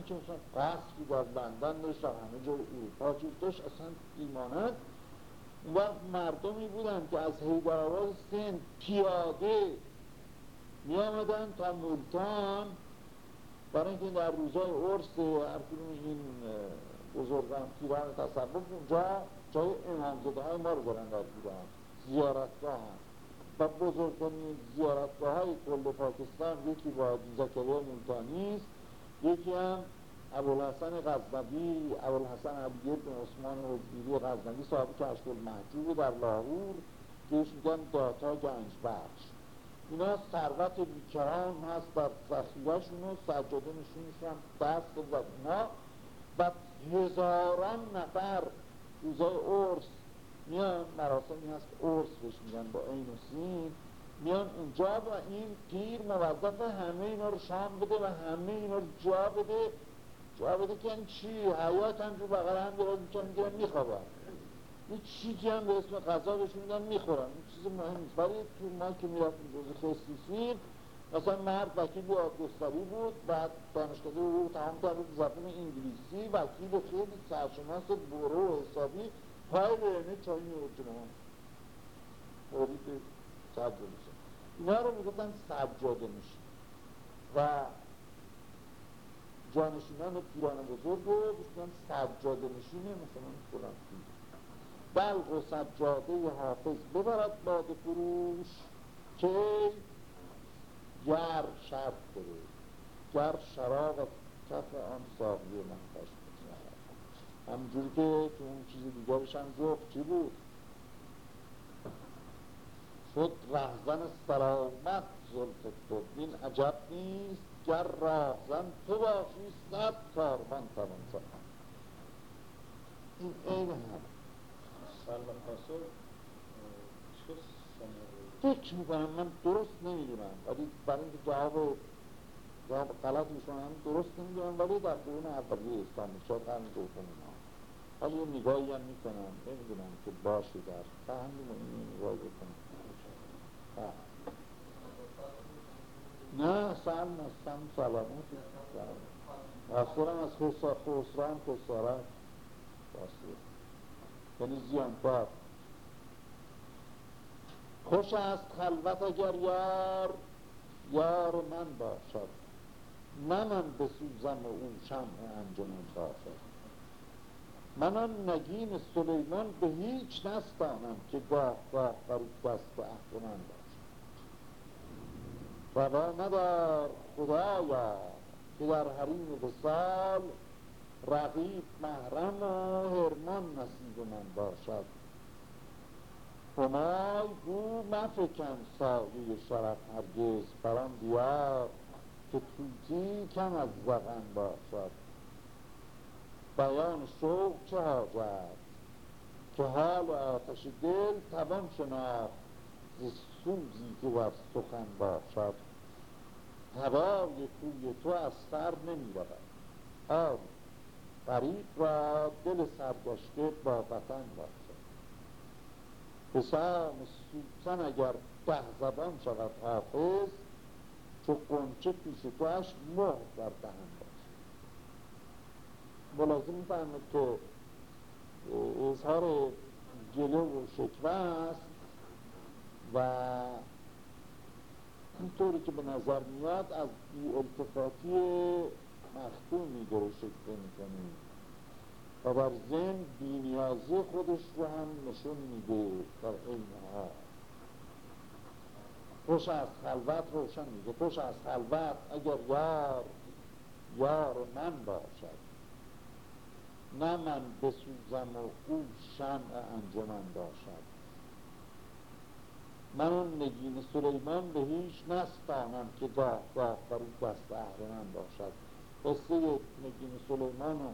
که مثلا قصفی در لندن داشت در همه جای اروپا چیز داشت. اصلا ایمانت وقت مردمی بودن که از حیدرآباد سند پیاده می آمدن تا ملتان. برای اینکه در روزای عرس هر این بزرگان پیران تصوف اونجا جای امامزاده های ما رو برن در ایران. زیارتگاه هم و بزرگترین زیارتگاه های کل پاکستان یکی با زکریا ملتانی است. یکی هم ابوالحسن غزنوی ابوالحسن علی بن عثمان رزبیری غزنوی صاحب کشف المحجوب در لاهور که میگن داتا گنج بخش اینا ثروت بیکران هست در ذخیرهشون و سجاده نشونشون دست و اینا. و هزاران نفر روزای عرس میان مراسمی هست عرس بهش میگن با این و سین. میان اونجا و این پیر موظف همه اینا رو شام بده و همه اینا رو جا بده. جا بده که این چی؟ حیات هم جو بغل هم دراز می‌کنن می‌گیرن میخوابن این چیزی هم به اسم غذا بهش میدن می‌خورن این چیز مهم نیست. ولی تو ما که می‌رفتیم روز خصیصی مثلا مرد وکیل آدگستری بود بعد دانشگاه رو تمام کرد زبان انگلیسی وکیل خیلی سرشناس برو و حسابی. چایی میورد جنوان مورید سجاده میشه. اینا رو می‌گفتن سجاده میشه و جانشینان پیران بزرگ رو می‌گفتن سجاده نشینه مثلا فلان بلغ و سجاده حافظ ببرد باد فروش که گر شرط کنه گر شراب از کف آن ساقی محتاج همجوری که تو اون چیز دیگرش هم گفت چی بود؟ شد رهزن سلامت زلف تو. این عجب نیست گر رهزن تو باشی صد کاربن توان سخن این عین هم. سلمان پاسور چه فکر می‌کنم من درست نمی‌دونم ولی برای اینکه جواب جواب غلط میشونم درست نمی‌دونم ولی در قرون اولیه اسلام شد قرن دوم. ولی یه نگاهی هم می‌کنم. نمی‌دونم که باشه در فهمیم این نگاهی بکنم. نه. سلم سلم سلامت مذکورم از خسران خسارت یعنی زیانکار خوش است خلوت اگر یار یار من باشد. نه من بسوزم و اون شمع انجمن باشد. من آن نگین سلیمان به هیچ نستانم که گاه گاه بر دست به احکنان باشد. روا ندار خدایا که در حریم بسال رقیب محرم و هرمان نصیب من باشد. همای گو مفکن ساقی شرف هرگز بران دیار که توتی کم از زغن باشد. بیان شوق چه حاجت که حال و آتش دل توان شناخت. ز سوزی که بر سخن باشد هوای کوی تو از سر نمی رود. آب غریب را دل سرگشته با وطن باشد به سام سوسن اگر ده زبان شود حافظ چو قنچه پیش توش مهر در دهن. ملازم می‌فهمه که اظهار گله و شکوه است و اینطوری که به نظر میاد از بی التفاتی مختومی داره شکل می‌کنه. و بر زن بینیازی خودش رو هم نشون میده در این ها خوش از خلوت روشن میگه خوش از خلوت اگر یار یار من باشد. نه من بسوزم و او شمع انجمن باشد. من اون نگین سلیمان به هیچ نستانم که گاه گاه بر اون دست اهرمن باشد. قصه نگین سلیمان و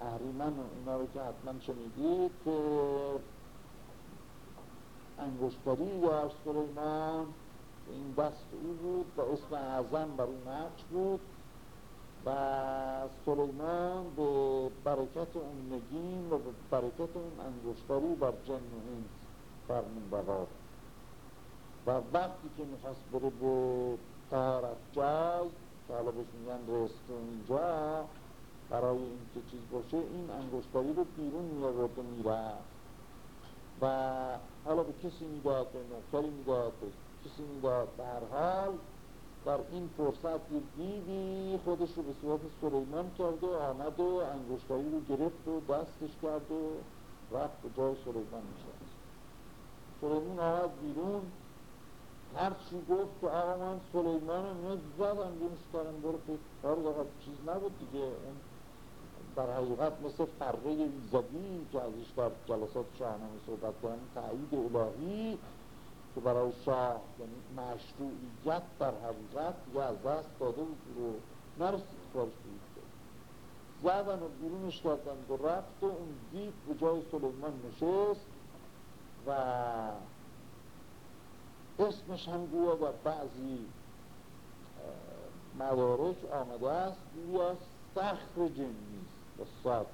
اهریمن و اینا رو که حتما شنیدید که انگشتری یا سلیمان این دست او بود و اسم اعظم بر اون نقش بود. و سلیمان به برکت اون نگین و به برکت اون انگشتری بر جن و انس فرمون بقا و وقتی که می‌خواست بره به تهارت جای که حالا بهش میگن رست اینجا برای اینکه چیز باشه این انگشتری رو بیرون میآورد و می‌رفت. و حالا به کسی می‌داد به نوکری می‌داد به کسی می‌داد در حال در این فرصت یه دیوی خودش رو به صورت سلیمان کرد و آمد و انگشتری رو گرفت و دستش کرد و رفت به جای سلیمان نشست. سلیمان آمد بیرون. هر چی گفت که آقا من سلیمان رو زدم بیرونش کردم برو کار چیز نبود دیگه. اون در حقیقت مثل فره ویزدی که ازش در جلسات شاهنامه صحبت کنم تایید الهی. که برای شاه یعنی مشروعیت در حقیقت یا از دست داده بود رو نرسید کارش زدن و بیرونش کردن و رفت و اون دیپ به جای سلیمان نشست و اسمش هم گویا در بعضی مدارک آمده است گویا سخر جنی است.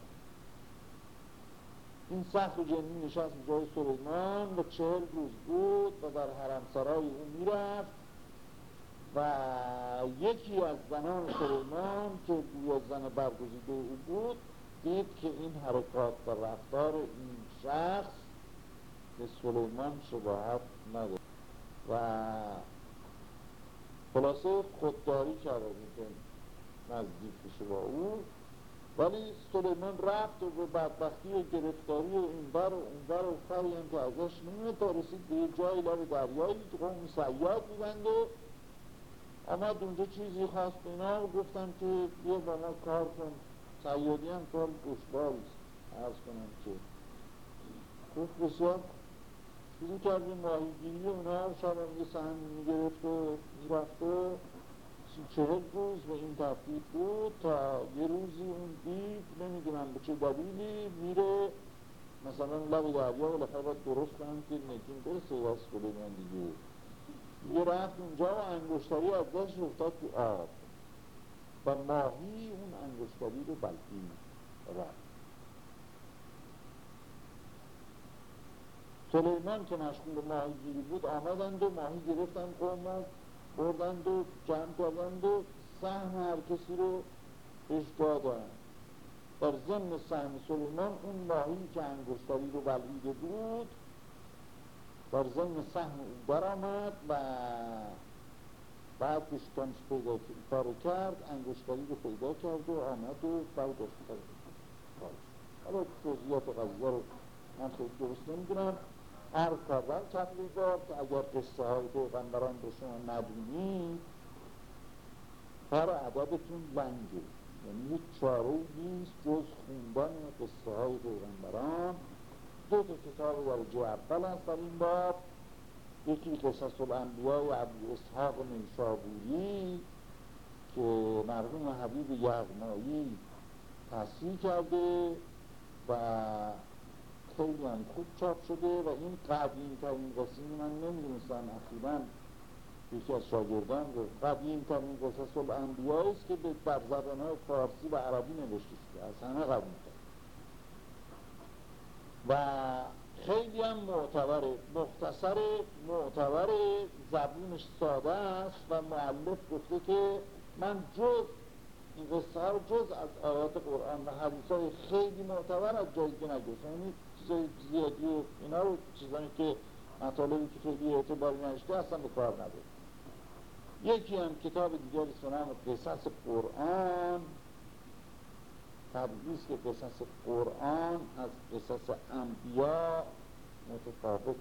این سخر جنی نشست به جای سلیمان و چهل روز بود و در حرم سرای او می‌رفت و یکی از زنان سلیمان که گویا زن برگزیده او بود دید که این حرکات و رفتار این شخص به سلیمان شباهت نداره و خلاصه خودداری کرده که نزدیک بشه با او. ولی سلیمان رفت و به بدبختی و گرفتاری و این بر و اون بر و فری هم که ازش نمیده تا رسید به یه جای لب دریایی که قوم سیاد بودند و آمد اونجا چیزی خواست اینا و گفتن که بیا با ما کار کن. سیادی هم کار گشباریست ارز کنم که گفت بسیار شروع کردیم ماهیگیری اونا شب هم یه سهم می‌گرفت و می‌رفت و چهل روز به این ترتیب بود تا یه روزی اون دید نمی‌دونم به چه دلیلی میره. مثلا لب دریا و لفه باید درست کنم که نگیم برسه از من دیگه. یه رفت اونجا و انگشتری از دست افتاد تو آب و ماهی اون انگشتری رو بلکید رفت. سلیمان که مشغول ماهی گیری بود آمدند و ماهی گرفتن قوم بردند و جمع کردند و سهم هر کسی رو بهش دادند در ضمن سهم سلیمان اون ماهی که انگشتری رو بلعیده بود در ضمن سهم او برآمد و بعد بشکنش پیدا کارو کرد انگشتری رو پیدا کرد و آمد و برداشت کرد حالا توضیحات قضیه رو من خیلی درست نمی‌دونم. هر کردن چندی بار که اگر قصه های پیغمبران رو شما ندونید هر عددتون لنگه یعنی هیچ چاره نیست جز خوندن قصه های پیغمبران. دو تا کتاب درجه اول هست در این باب. یکی قصص الانبیاء ابو اسحاق نیشابوری که مرحوم حبیب یغمایی تصحیح کرده و خیلی هم خوب چاپ شده و این قدیم ترین قسمی من نمی‌دونستم اخیرا. یکی از شاگردان گفت قدیم ترین قصص الانبیاء است که بر زبان فارسی و عربی نوشته شده از همه قدیم و خیلی هم معتبره مختصر معتبر زبونش ساده است و معلف گفته که من جز این قصه ها جز از آیات قرآن و حدیث های خیلی معتبر از جایی که چیزای زیادی و اینا رو چیزایی که مطالبی که خیلی اعتباری نشده اصلا به کار نبود. یکی هم کتاب دیگری سنم قصص قرآن. تبلیس که قصص قرآن از قصص انبیا متفاوته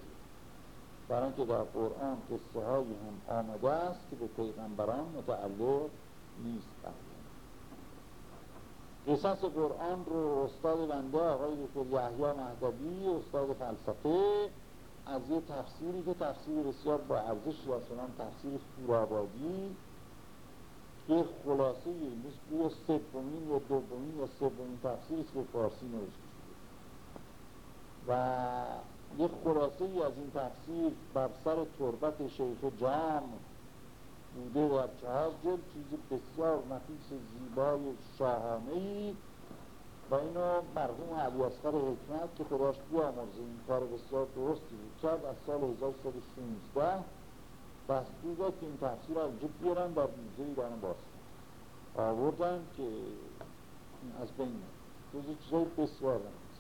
برای اینکه در قرآن قصه هایی هم آمده است که به پیغمبران متعلق نیست. قصص قرآن رو استاد بنده آقای دکتر یحیی مهدوی استاد فلسفه از یه تفسیری که تفسیر بسیار با ارزشی است تفسیر سورابادی یه خلاصه مثل یه سومین یا دومین یا سومین تفسیری که فارسی نوشته شده. و یه خلاصه ای از این تفسیر بر سر تربت شیخ جام بوده و چهار جلد چیز بسیار نفیس زیبای شاهانه ای و اینو مرحوم علی اصغر حکمت که خداش بیامرزه این کار بسیار درستی بود کرد از سال 1316 دستور داد که این تفسیر را اینجا بیارن در موزه ایران باز آوردن که از بین جز چیزای بسیار نمیست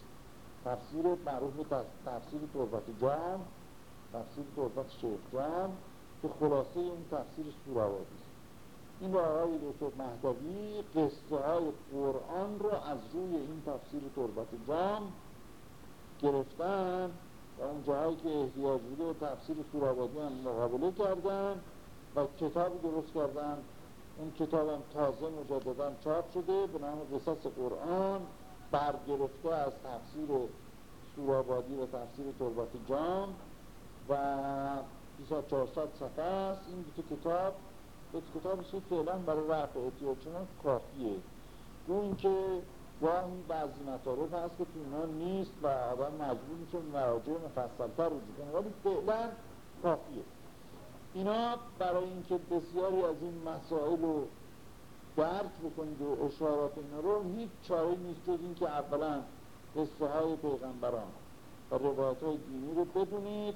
تفسیر معروف تفسیر تربت جام تفسیر تربت شیخ جام که خلاصه این تفسیر سوروادی است. این آقای دکتر مهدوی قصه های قرآن رو از روی این تفسیر تربت جام گرفتن و اون جاهایی که احتیاج بوده تفسیر سوروادی هم مقابله کردن و کتاب درست کردن. اون کتاب هم تازه مجددا چاپ شده به نام قصص قرآن برگرفته از تفسیر سورابادی و تفسیر تربت جام و 2400 صفحه است. این دو کتاب دو کتاب سو فعلا برای رفع احتیاج کافیه. گو اینکه گاهی بعضی مطالب هست که تو اینا نیست و آدم مجبور میشه مراجع مفصلتر رجوع کنه ولی فعلا کافیه. اینا برای اینکه بسیاری از این مسائل رو درک بکنید و اشارات اینا رو هیچ چاره نیست جز اینکه اولا قصه های پیغمبران و روایت های دینی رو بدونید.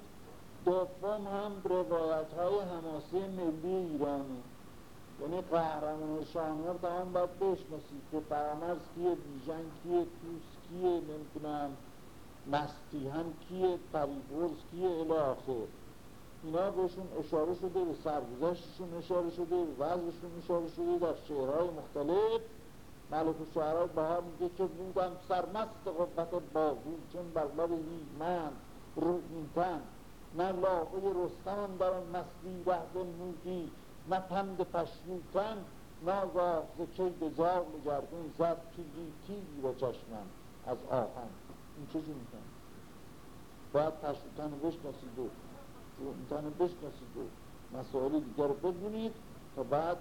دوم هم روایت های حماسه ملی ایرانی یعنی قهرمان شاهنامه رو هم باید بشناسید که فرامرز کیه بیژن کیه توس کیه نمی‌دونم مستیهن کیه پریبرز کیه الاخر اینا بهشون اشاره شده به سرگذشتشون اشاره شده به وضعشون اشاره شده در شعرهای مختلف. ملک و شعرهای بهار میگه که بودم سرمست قوت بازو چون بر لب من رو این نه لاغه رستم در آن مستی رهد نوگی نه پند پشنوتن ناگاه ز کید زاغ گردون زد تیگی تیگی به چشمم از آهن. این چه جون می‌کنم باید پشنوتن رو بشناسید و جونتن رو بشناسید و مسائل دیگر رو بدونید تا بعد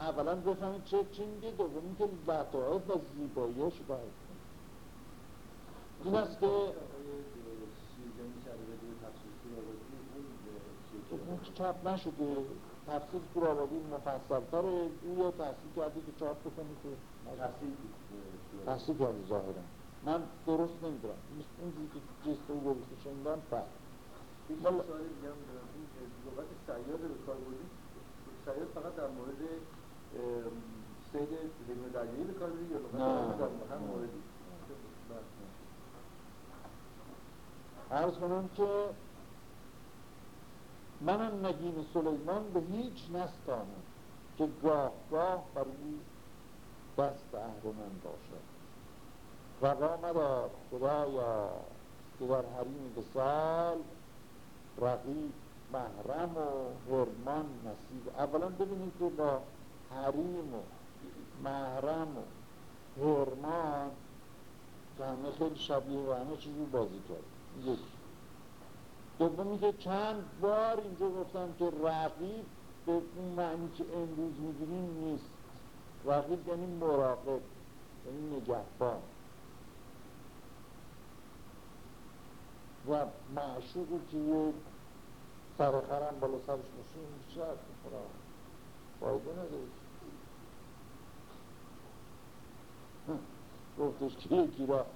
اولا بفهمید چه چی میگه دومی که لطاعت و زیباییش باید این است که که چاپ نشده. تفسیر سورابادی مفصلتر او یا تحصیل کرده که چاپ بکنی که تحصیل کرده ظاهرا. من درست نمی‌دونم. اون که جست او گرفته شنیدم فرق یک سوال دیگه هم دارم. این لغت سیاد به کار بودید سیاد فقط در مورد سید حیوان دریایی به کار بودید یا لغت در هم موردی؟ عرض کنم که منم نگین سلیمان به هیچ نستانم که گاه گاه بر او دست اهرمن باشد. رقا مدار خدایا که در حریم بسال رقیب محرم و هرمان نصیب. اولا ببینید که با حریم و محرم و هرمان که همه خیلی شبیه و همه چیزی بازی کرد. یکی دومی که چند بار اینجا گفتم که رقیب به اون معنی که امروز می‌گیریم نیست. رقیب یعنی مراقب یعنی نگهبان. و معشوقی که یه سر خرم بالا سرش ماشین شرط میخورا فایده نداره. گفتش که یکی را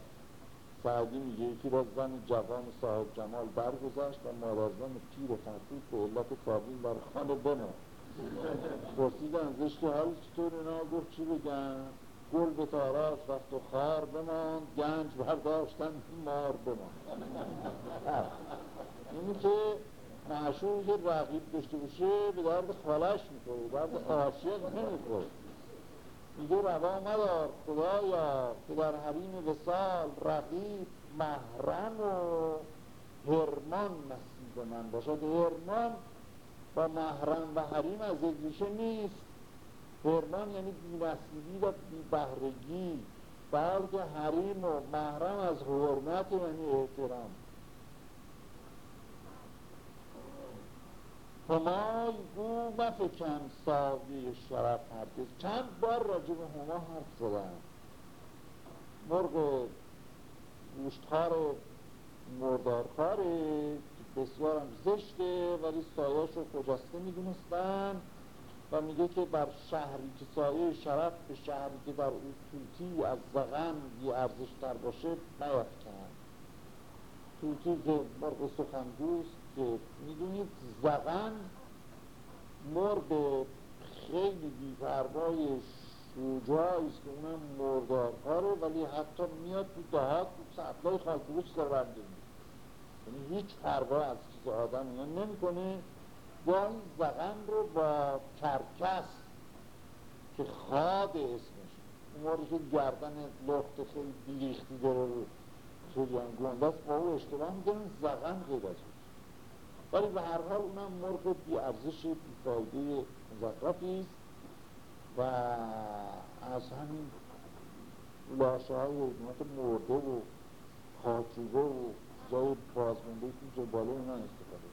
سعدی میگه یکی را زن جوان صاحب جمال برگذشت و مادرزن پیر فرسود به علت کابین بر خانه بنا. پرسیدن زشت حال چطور اینا؟ گفت چی بگن گل به تاراش وقت و خار بمان گنج برداشتن مار بمان اینی <laughs> که معشوق که رقیب داشته باشه به درد خالش می‌کنه درد عاشق نمی‌خوره. میگه روا مدار خدایا که در حریم وسال رقیب محرم و هرمان نصیب من باشد هرمان با محرم و حریم از یک نیست. هرمان یعنی نصیبی و بهرگی. بلکه حریم و محرم از حرمت یعنی احترام. همای گو مفکن ساوی شرف هرگز چند بار راجع به هما حرف زدن مرغ گوشتخار مردارخاره بسیار هم زشته ولی سایش رو خجسته می‌دونستن و میگه که بر شهری که سایه شرف به شهری که در او توتی از زغن بی ارزش تر باشه نیفکن توتی که مرغ سخنگوست که می‌دونید زغن مرغ خیلی بیپروای شجاعی است که اونم مردارکاره ولی حتی میاد تو دهات تو سطلای خاکروش در یعنی هیچ پروا از چیز آدم اینا نمی‌کنه. با این زغن رو با کرکس که خاد اسمش اون موردی که گردن لخت خیلی بیریختی داره رو خیلی هم گنده است با او اشتباه می‌کنن زغن غیر از ولی به هر حال اونم مرغ بی ارزش بی فایده مزخرفی است. و از همین لاشه های مرده و خاکیزه و جای بازمونده که بالا اینا استفاده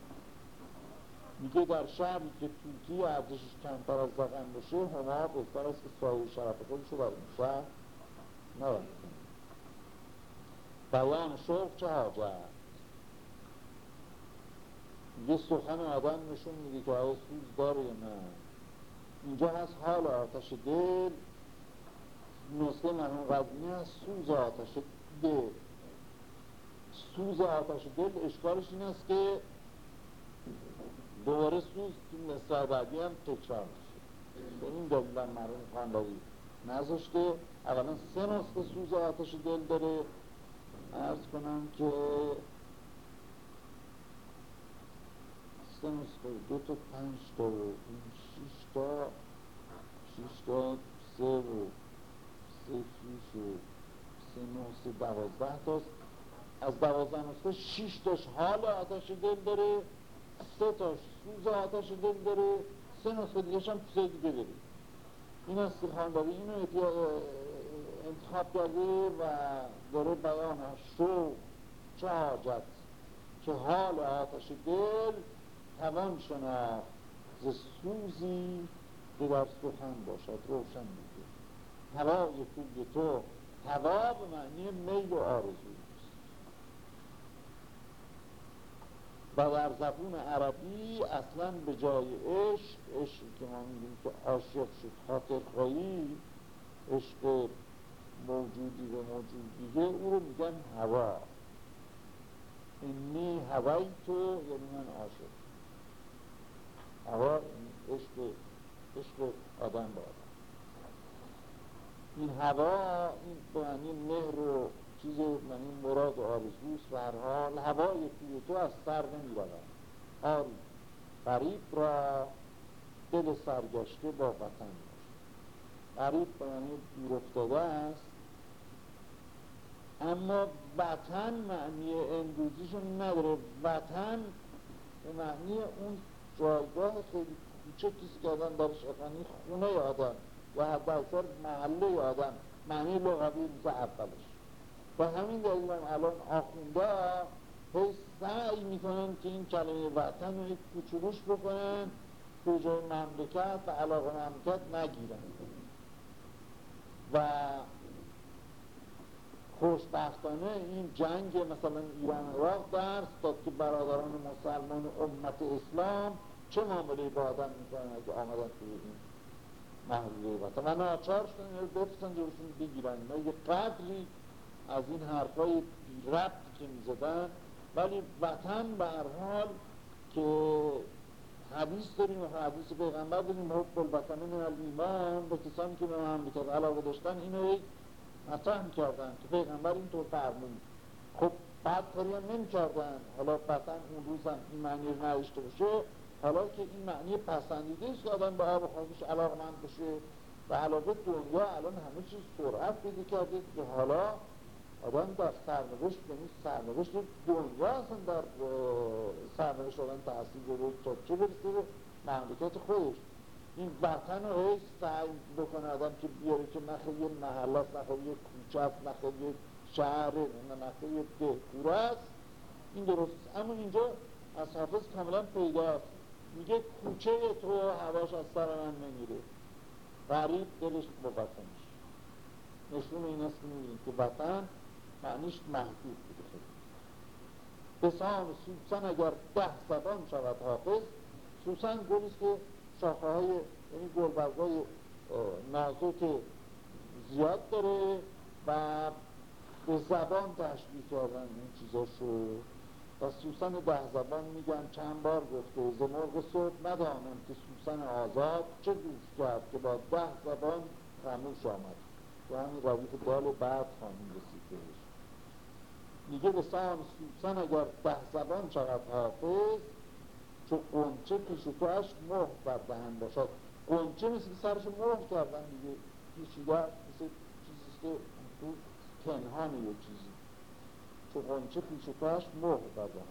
میگه در شهری که توتی ارزشش کمتر از زغن باشه هما بهتر است که سایه شرف خودش رو بر اون شهر نبرد بیان شوق چه حاجت یه سخن آدم نشون میده که آیا سوز داره یا نه. اینجا هست حال آتش دل. نسخه مرحوم قدیمی هست سوز آتش دل. سوز آتش دل اشکالش این است که دوباره سوز تو نصفه بعدی هم تکرار میشه. به این دلیل مرحوم خانداری نذاشته اولا سه نسخه سوز آتش دل داره. ارز کنم که سه نسخه دو تا پنج تا و این شیش تا شیش تا سه و سه شیش و سه نه سه دوازده تاست از دوازده نسخه شیش تاش حال آتش دل داره سه تاش سوز آتش دل داره سه نسخه دیگه هم سه دیگه داره این از خانداری اینو انتخاب کرده و داره بیان شو چه حاجت که حال آتش دل توان شناخت ز سوزی که در سخن باشد روشن میگه. هوای کوی تو هوا به معنی میل و آرزو و در زبون عربی اصلا به جای عشق عشق که ما میگیم که عاشق شد خاطر خواهی عشق موجودی و موجودیه او رو میگن هوا. اینی هوای تو یعنی من عاشق. هوا عشق عشق آدم با آدم. این هوا این معنی مهر و چیز معنی مراد و آرزوست و هر حال هوای توی تو از سر نمی رود آری غریب را دل سرگشته با وطن باشه غریب معنی دور افتاده است. اما وطن معنی امروزیشون نداره. وطن به معنی اون جایگاه خیلی کوچکیست که آدم درش افغانی خونه آدم و حتی اکثر محله آدم معنی لغوی روز اولش. و همین دلیل هم الان آخونده هی سعی می‌کنن که این کلمه وطن رو یک کوچولوش بکنن به جای مملکت و علاقه مملکت نگیرن. و خوشبختانه این جنگ مثلا ایران عراق درس داد که برادران مسلمان امت اسلام چه معامله با آدم می‌کنن اگه آمدن توی این محضوره وطن و ناچار شدن رو بفرستن جلوشون بگیرن. اینا یه قدری از این حرفای ربط که می‌زدن ولی وطن به هر حال که حدیث داریم و حدیث پیغمبر داریم حب الوطن من الایمان به کسانی که به مملکت علاقه داشتن اینو مطرح می‌کردن که پیغمبر اینطور فرمود. خب بعد کاری هم نمی‌کردن. حالا وطن اون روز هم این معنی نداشته باشه. حالا که این معنی پسندیده است که آدم به آب خاکش علاقمند بشه و علاقه دنیا الان همه چیز سرعت پیدا کرده. که حالا آدم در سرنوشت یعنی سرنوشت دنیا اصلا در سرنوشت آدم تحصیل داره تا چه برسه به مملکت خودش. این وطن رو هیچ سعی بکنه آدم که بیاره که نخه یه محل است نخه یه کوچه است نخه یه شهر نخه یه دهکوره است. این درست اما اینجا از حافظ کاملا پیداست. میگه کوچه تو هواش از سر من نمیره. غریب دلش با وطنش نشون این است که می‌بینید که وطن معنیش محدود بوده. خیلی بسان سوسن اگر ده زبان شود حافظ سوسن گلیست که شاخه های یعنی گلبرگای نازک زیاد داره و به زبان تشبیه کردن این چیزاشو و سوسن ده زبان میگن چند بار گفته. ز مرغ صبح ندانم که سوسن آزاد چه دوست کرد که با ده زبان خموش آمد. و همین ردیف دال بعد خانیم رسید بهش. میگه به سان سوسن اگر ده زبان شود حافظ چو قنچه پیش توش مهر بر دهن باشد. قنچه مثل سرش مهر کردن دیگه. پیشیده مثل چیزی که تو پنهان یه چیزی. چو قنچه پیش توش مهر بر دهن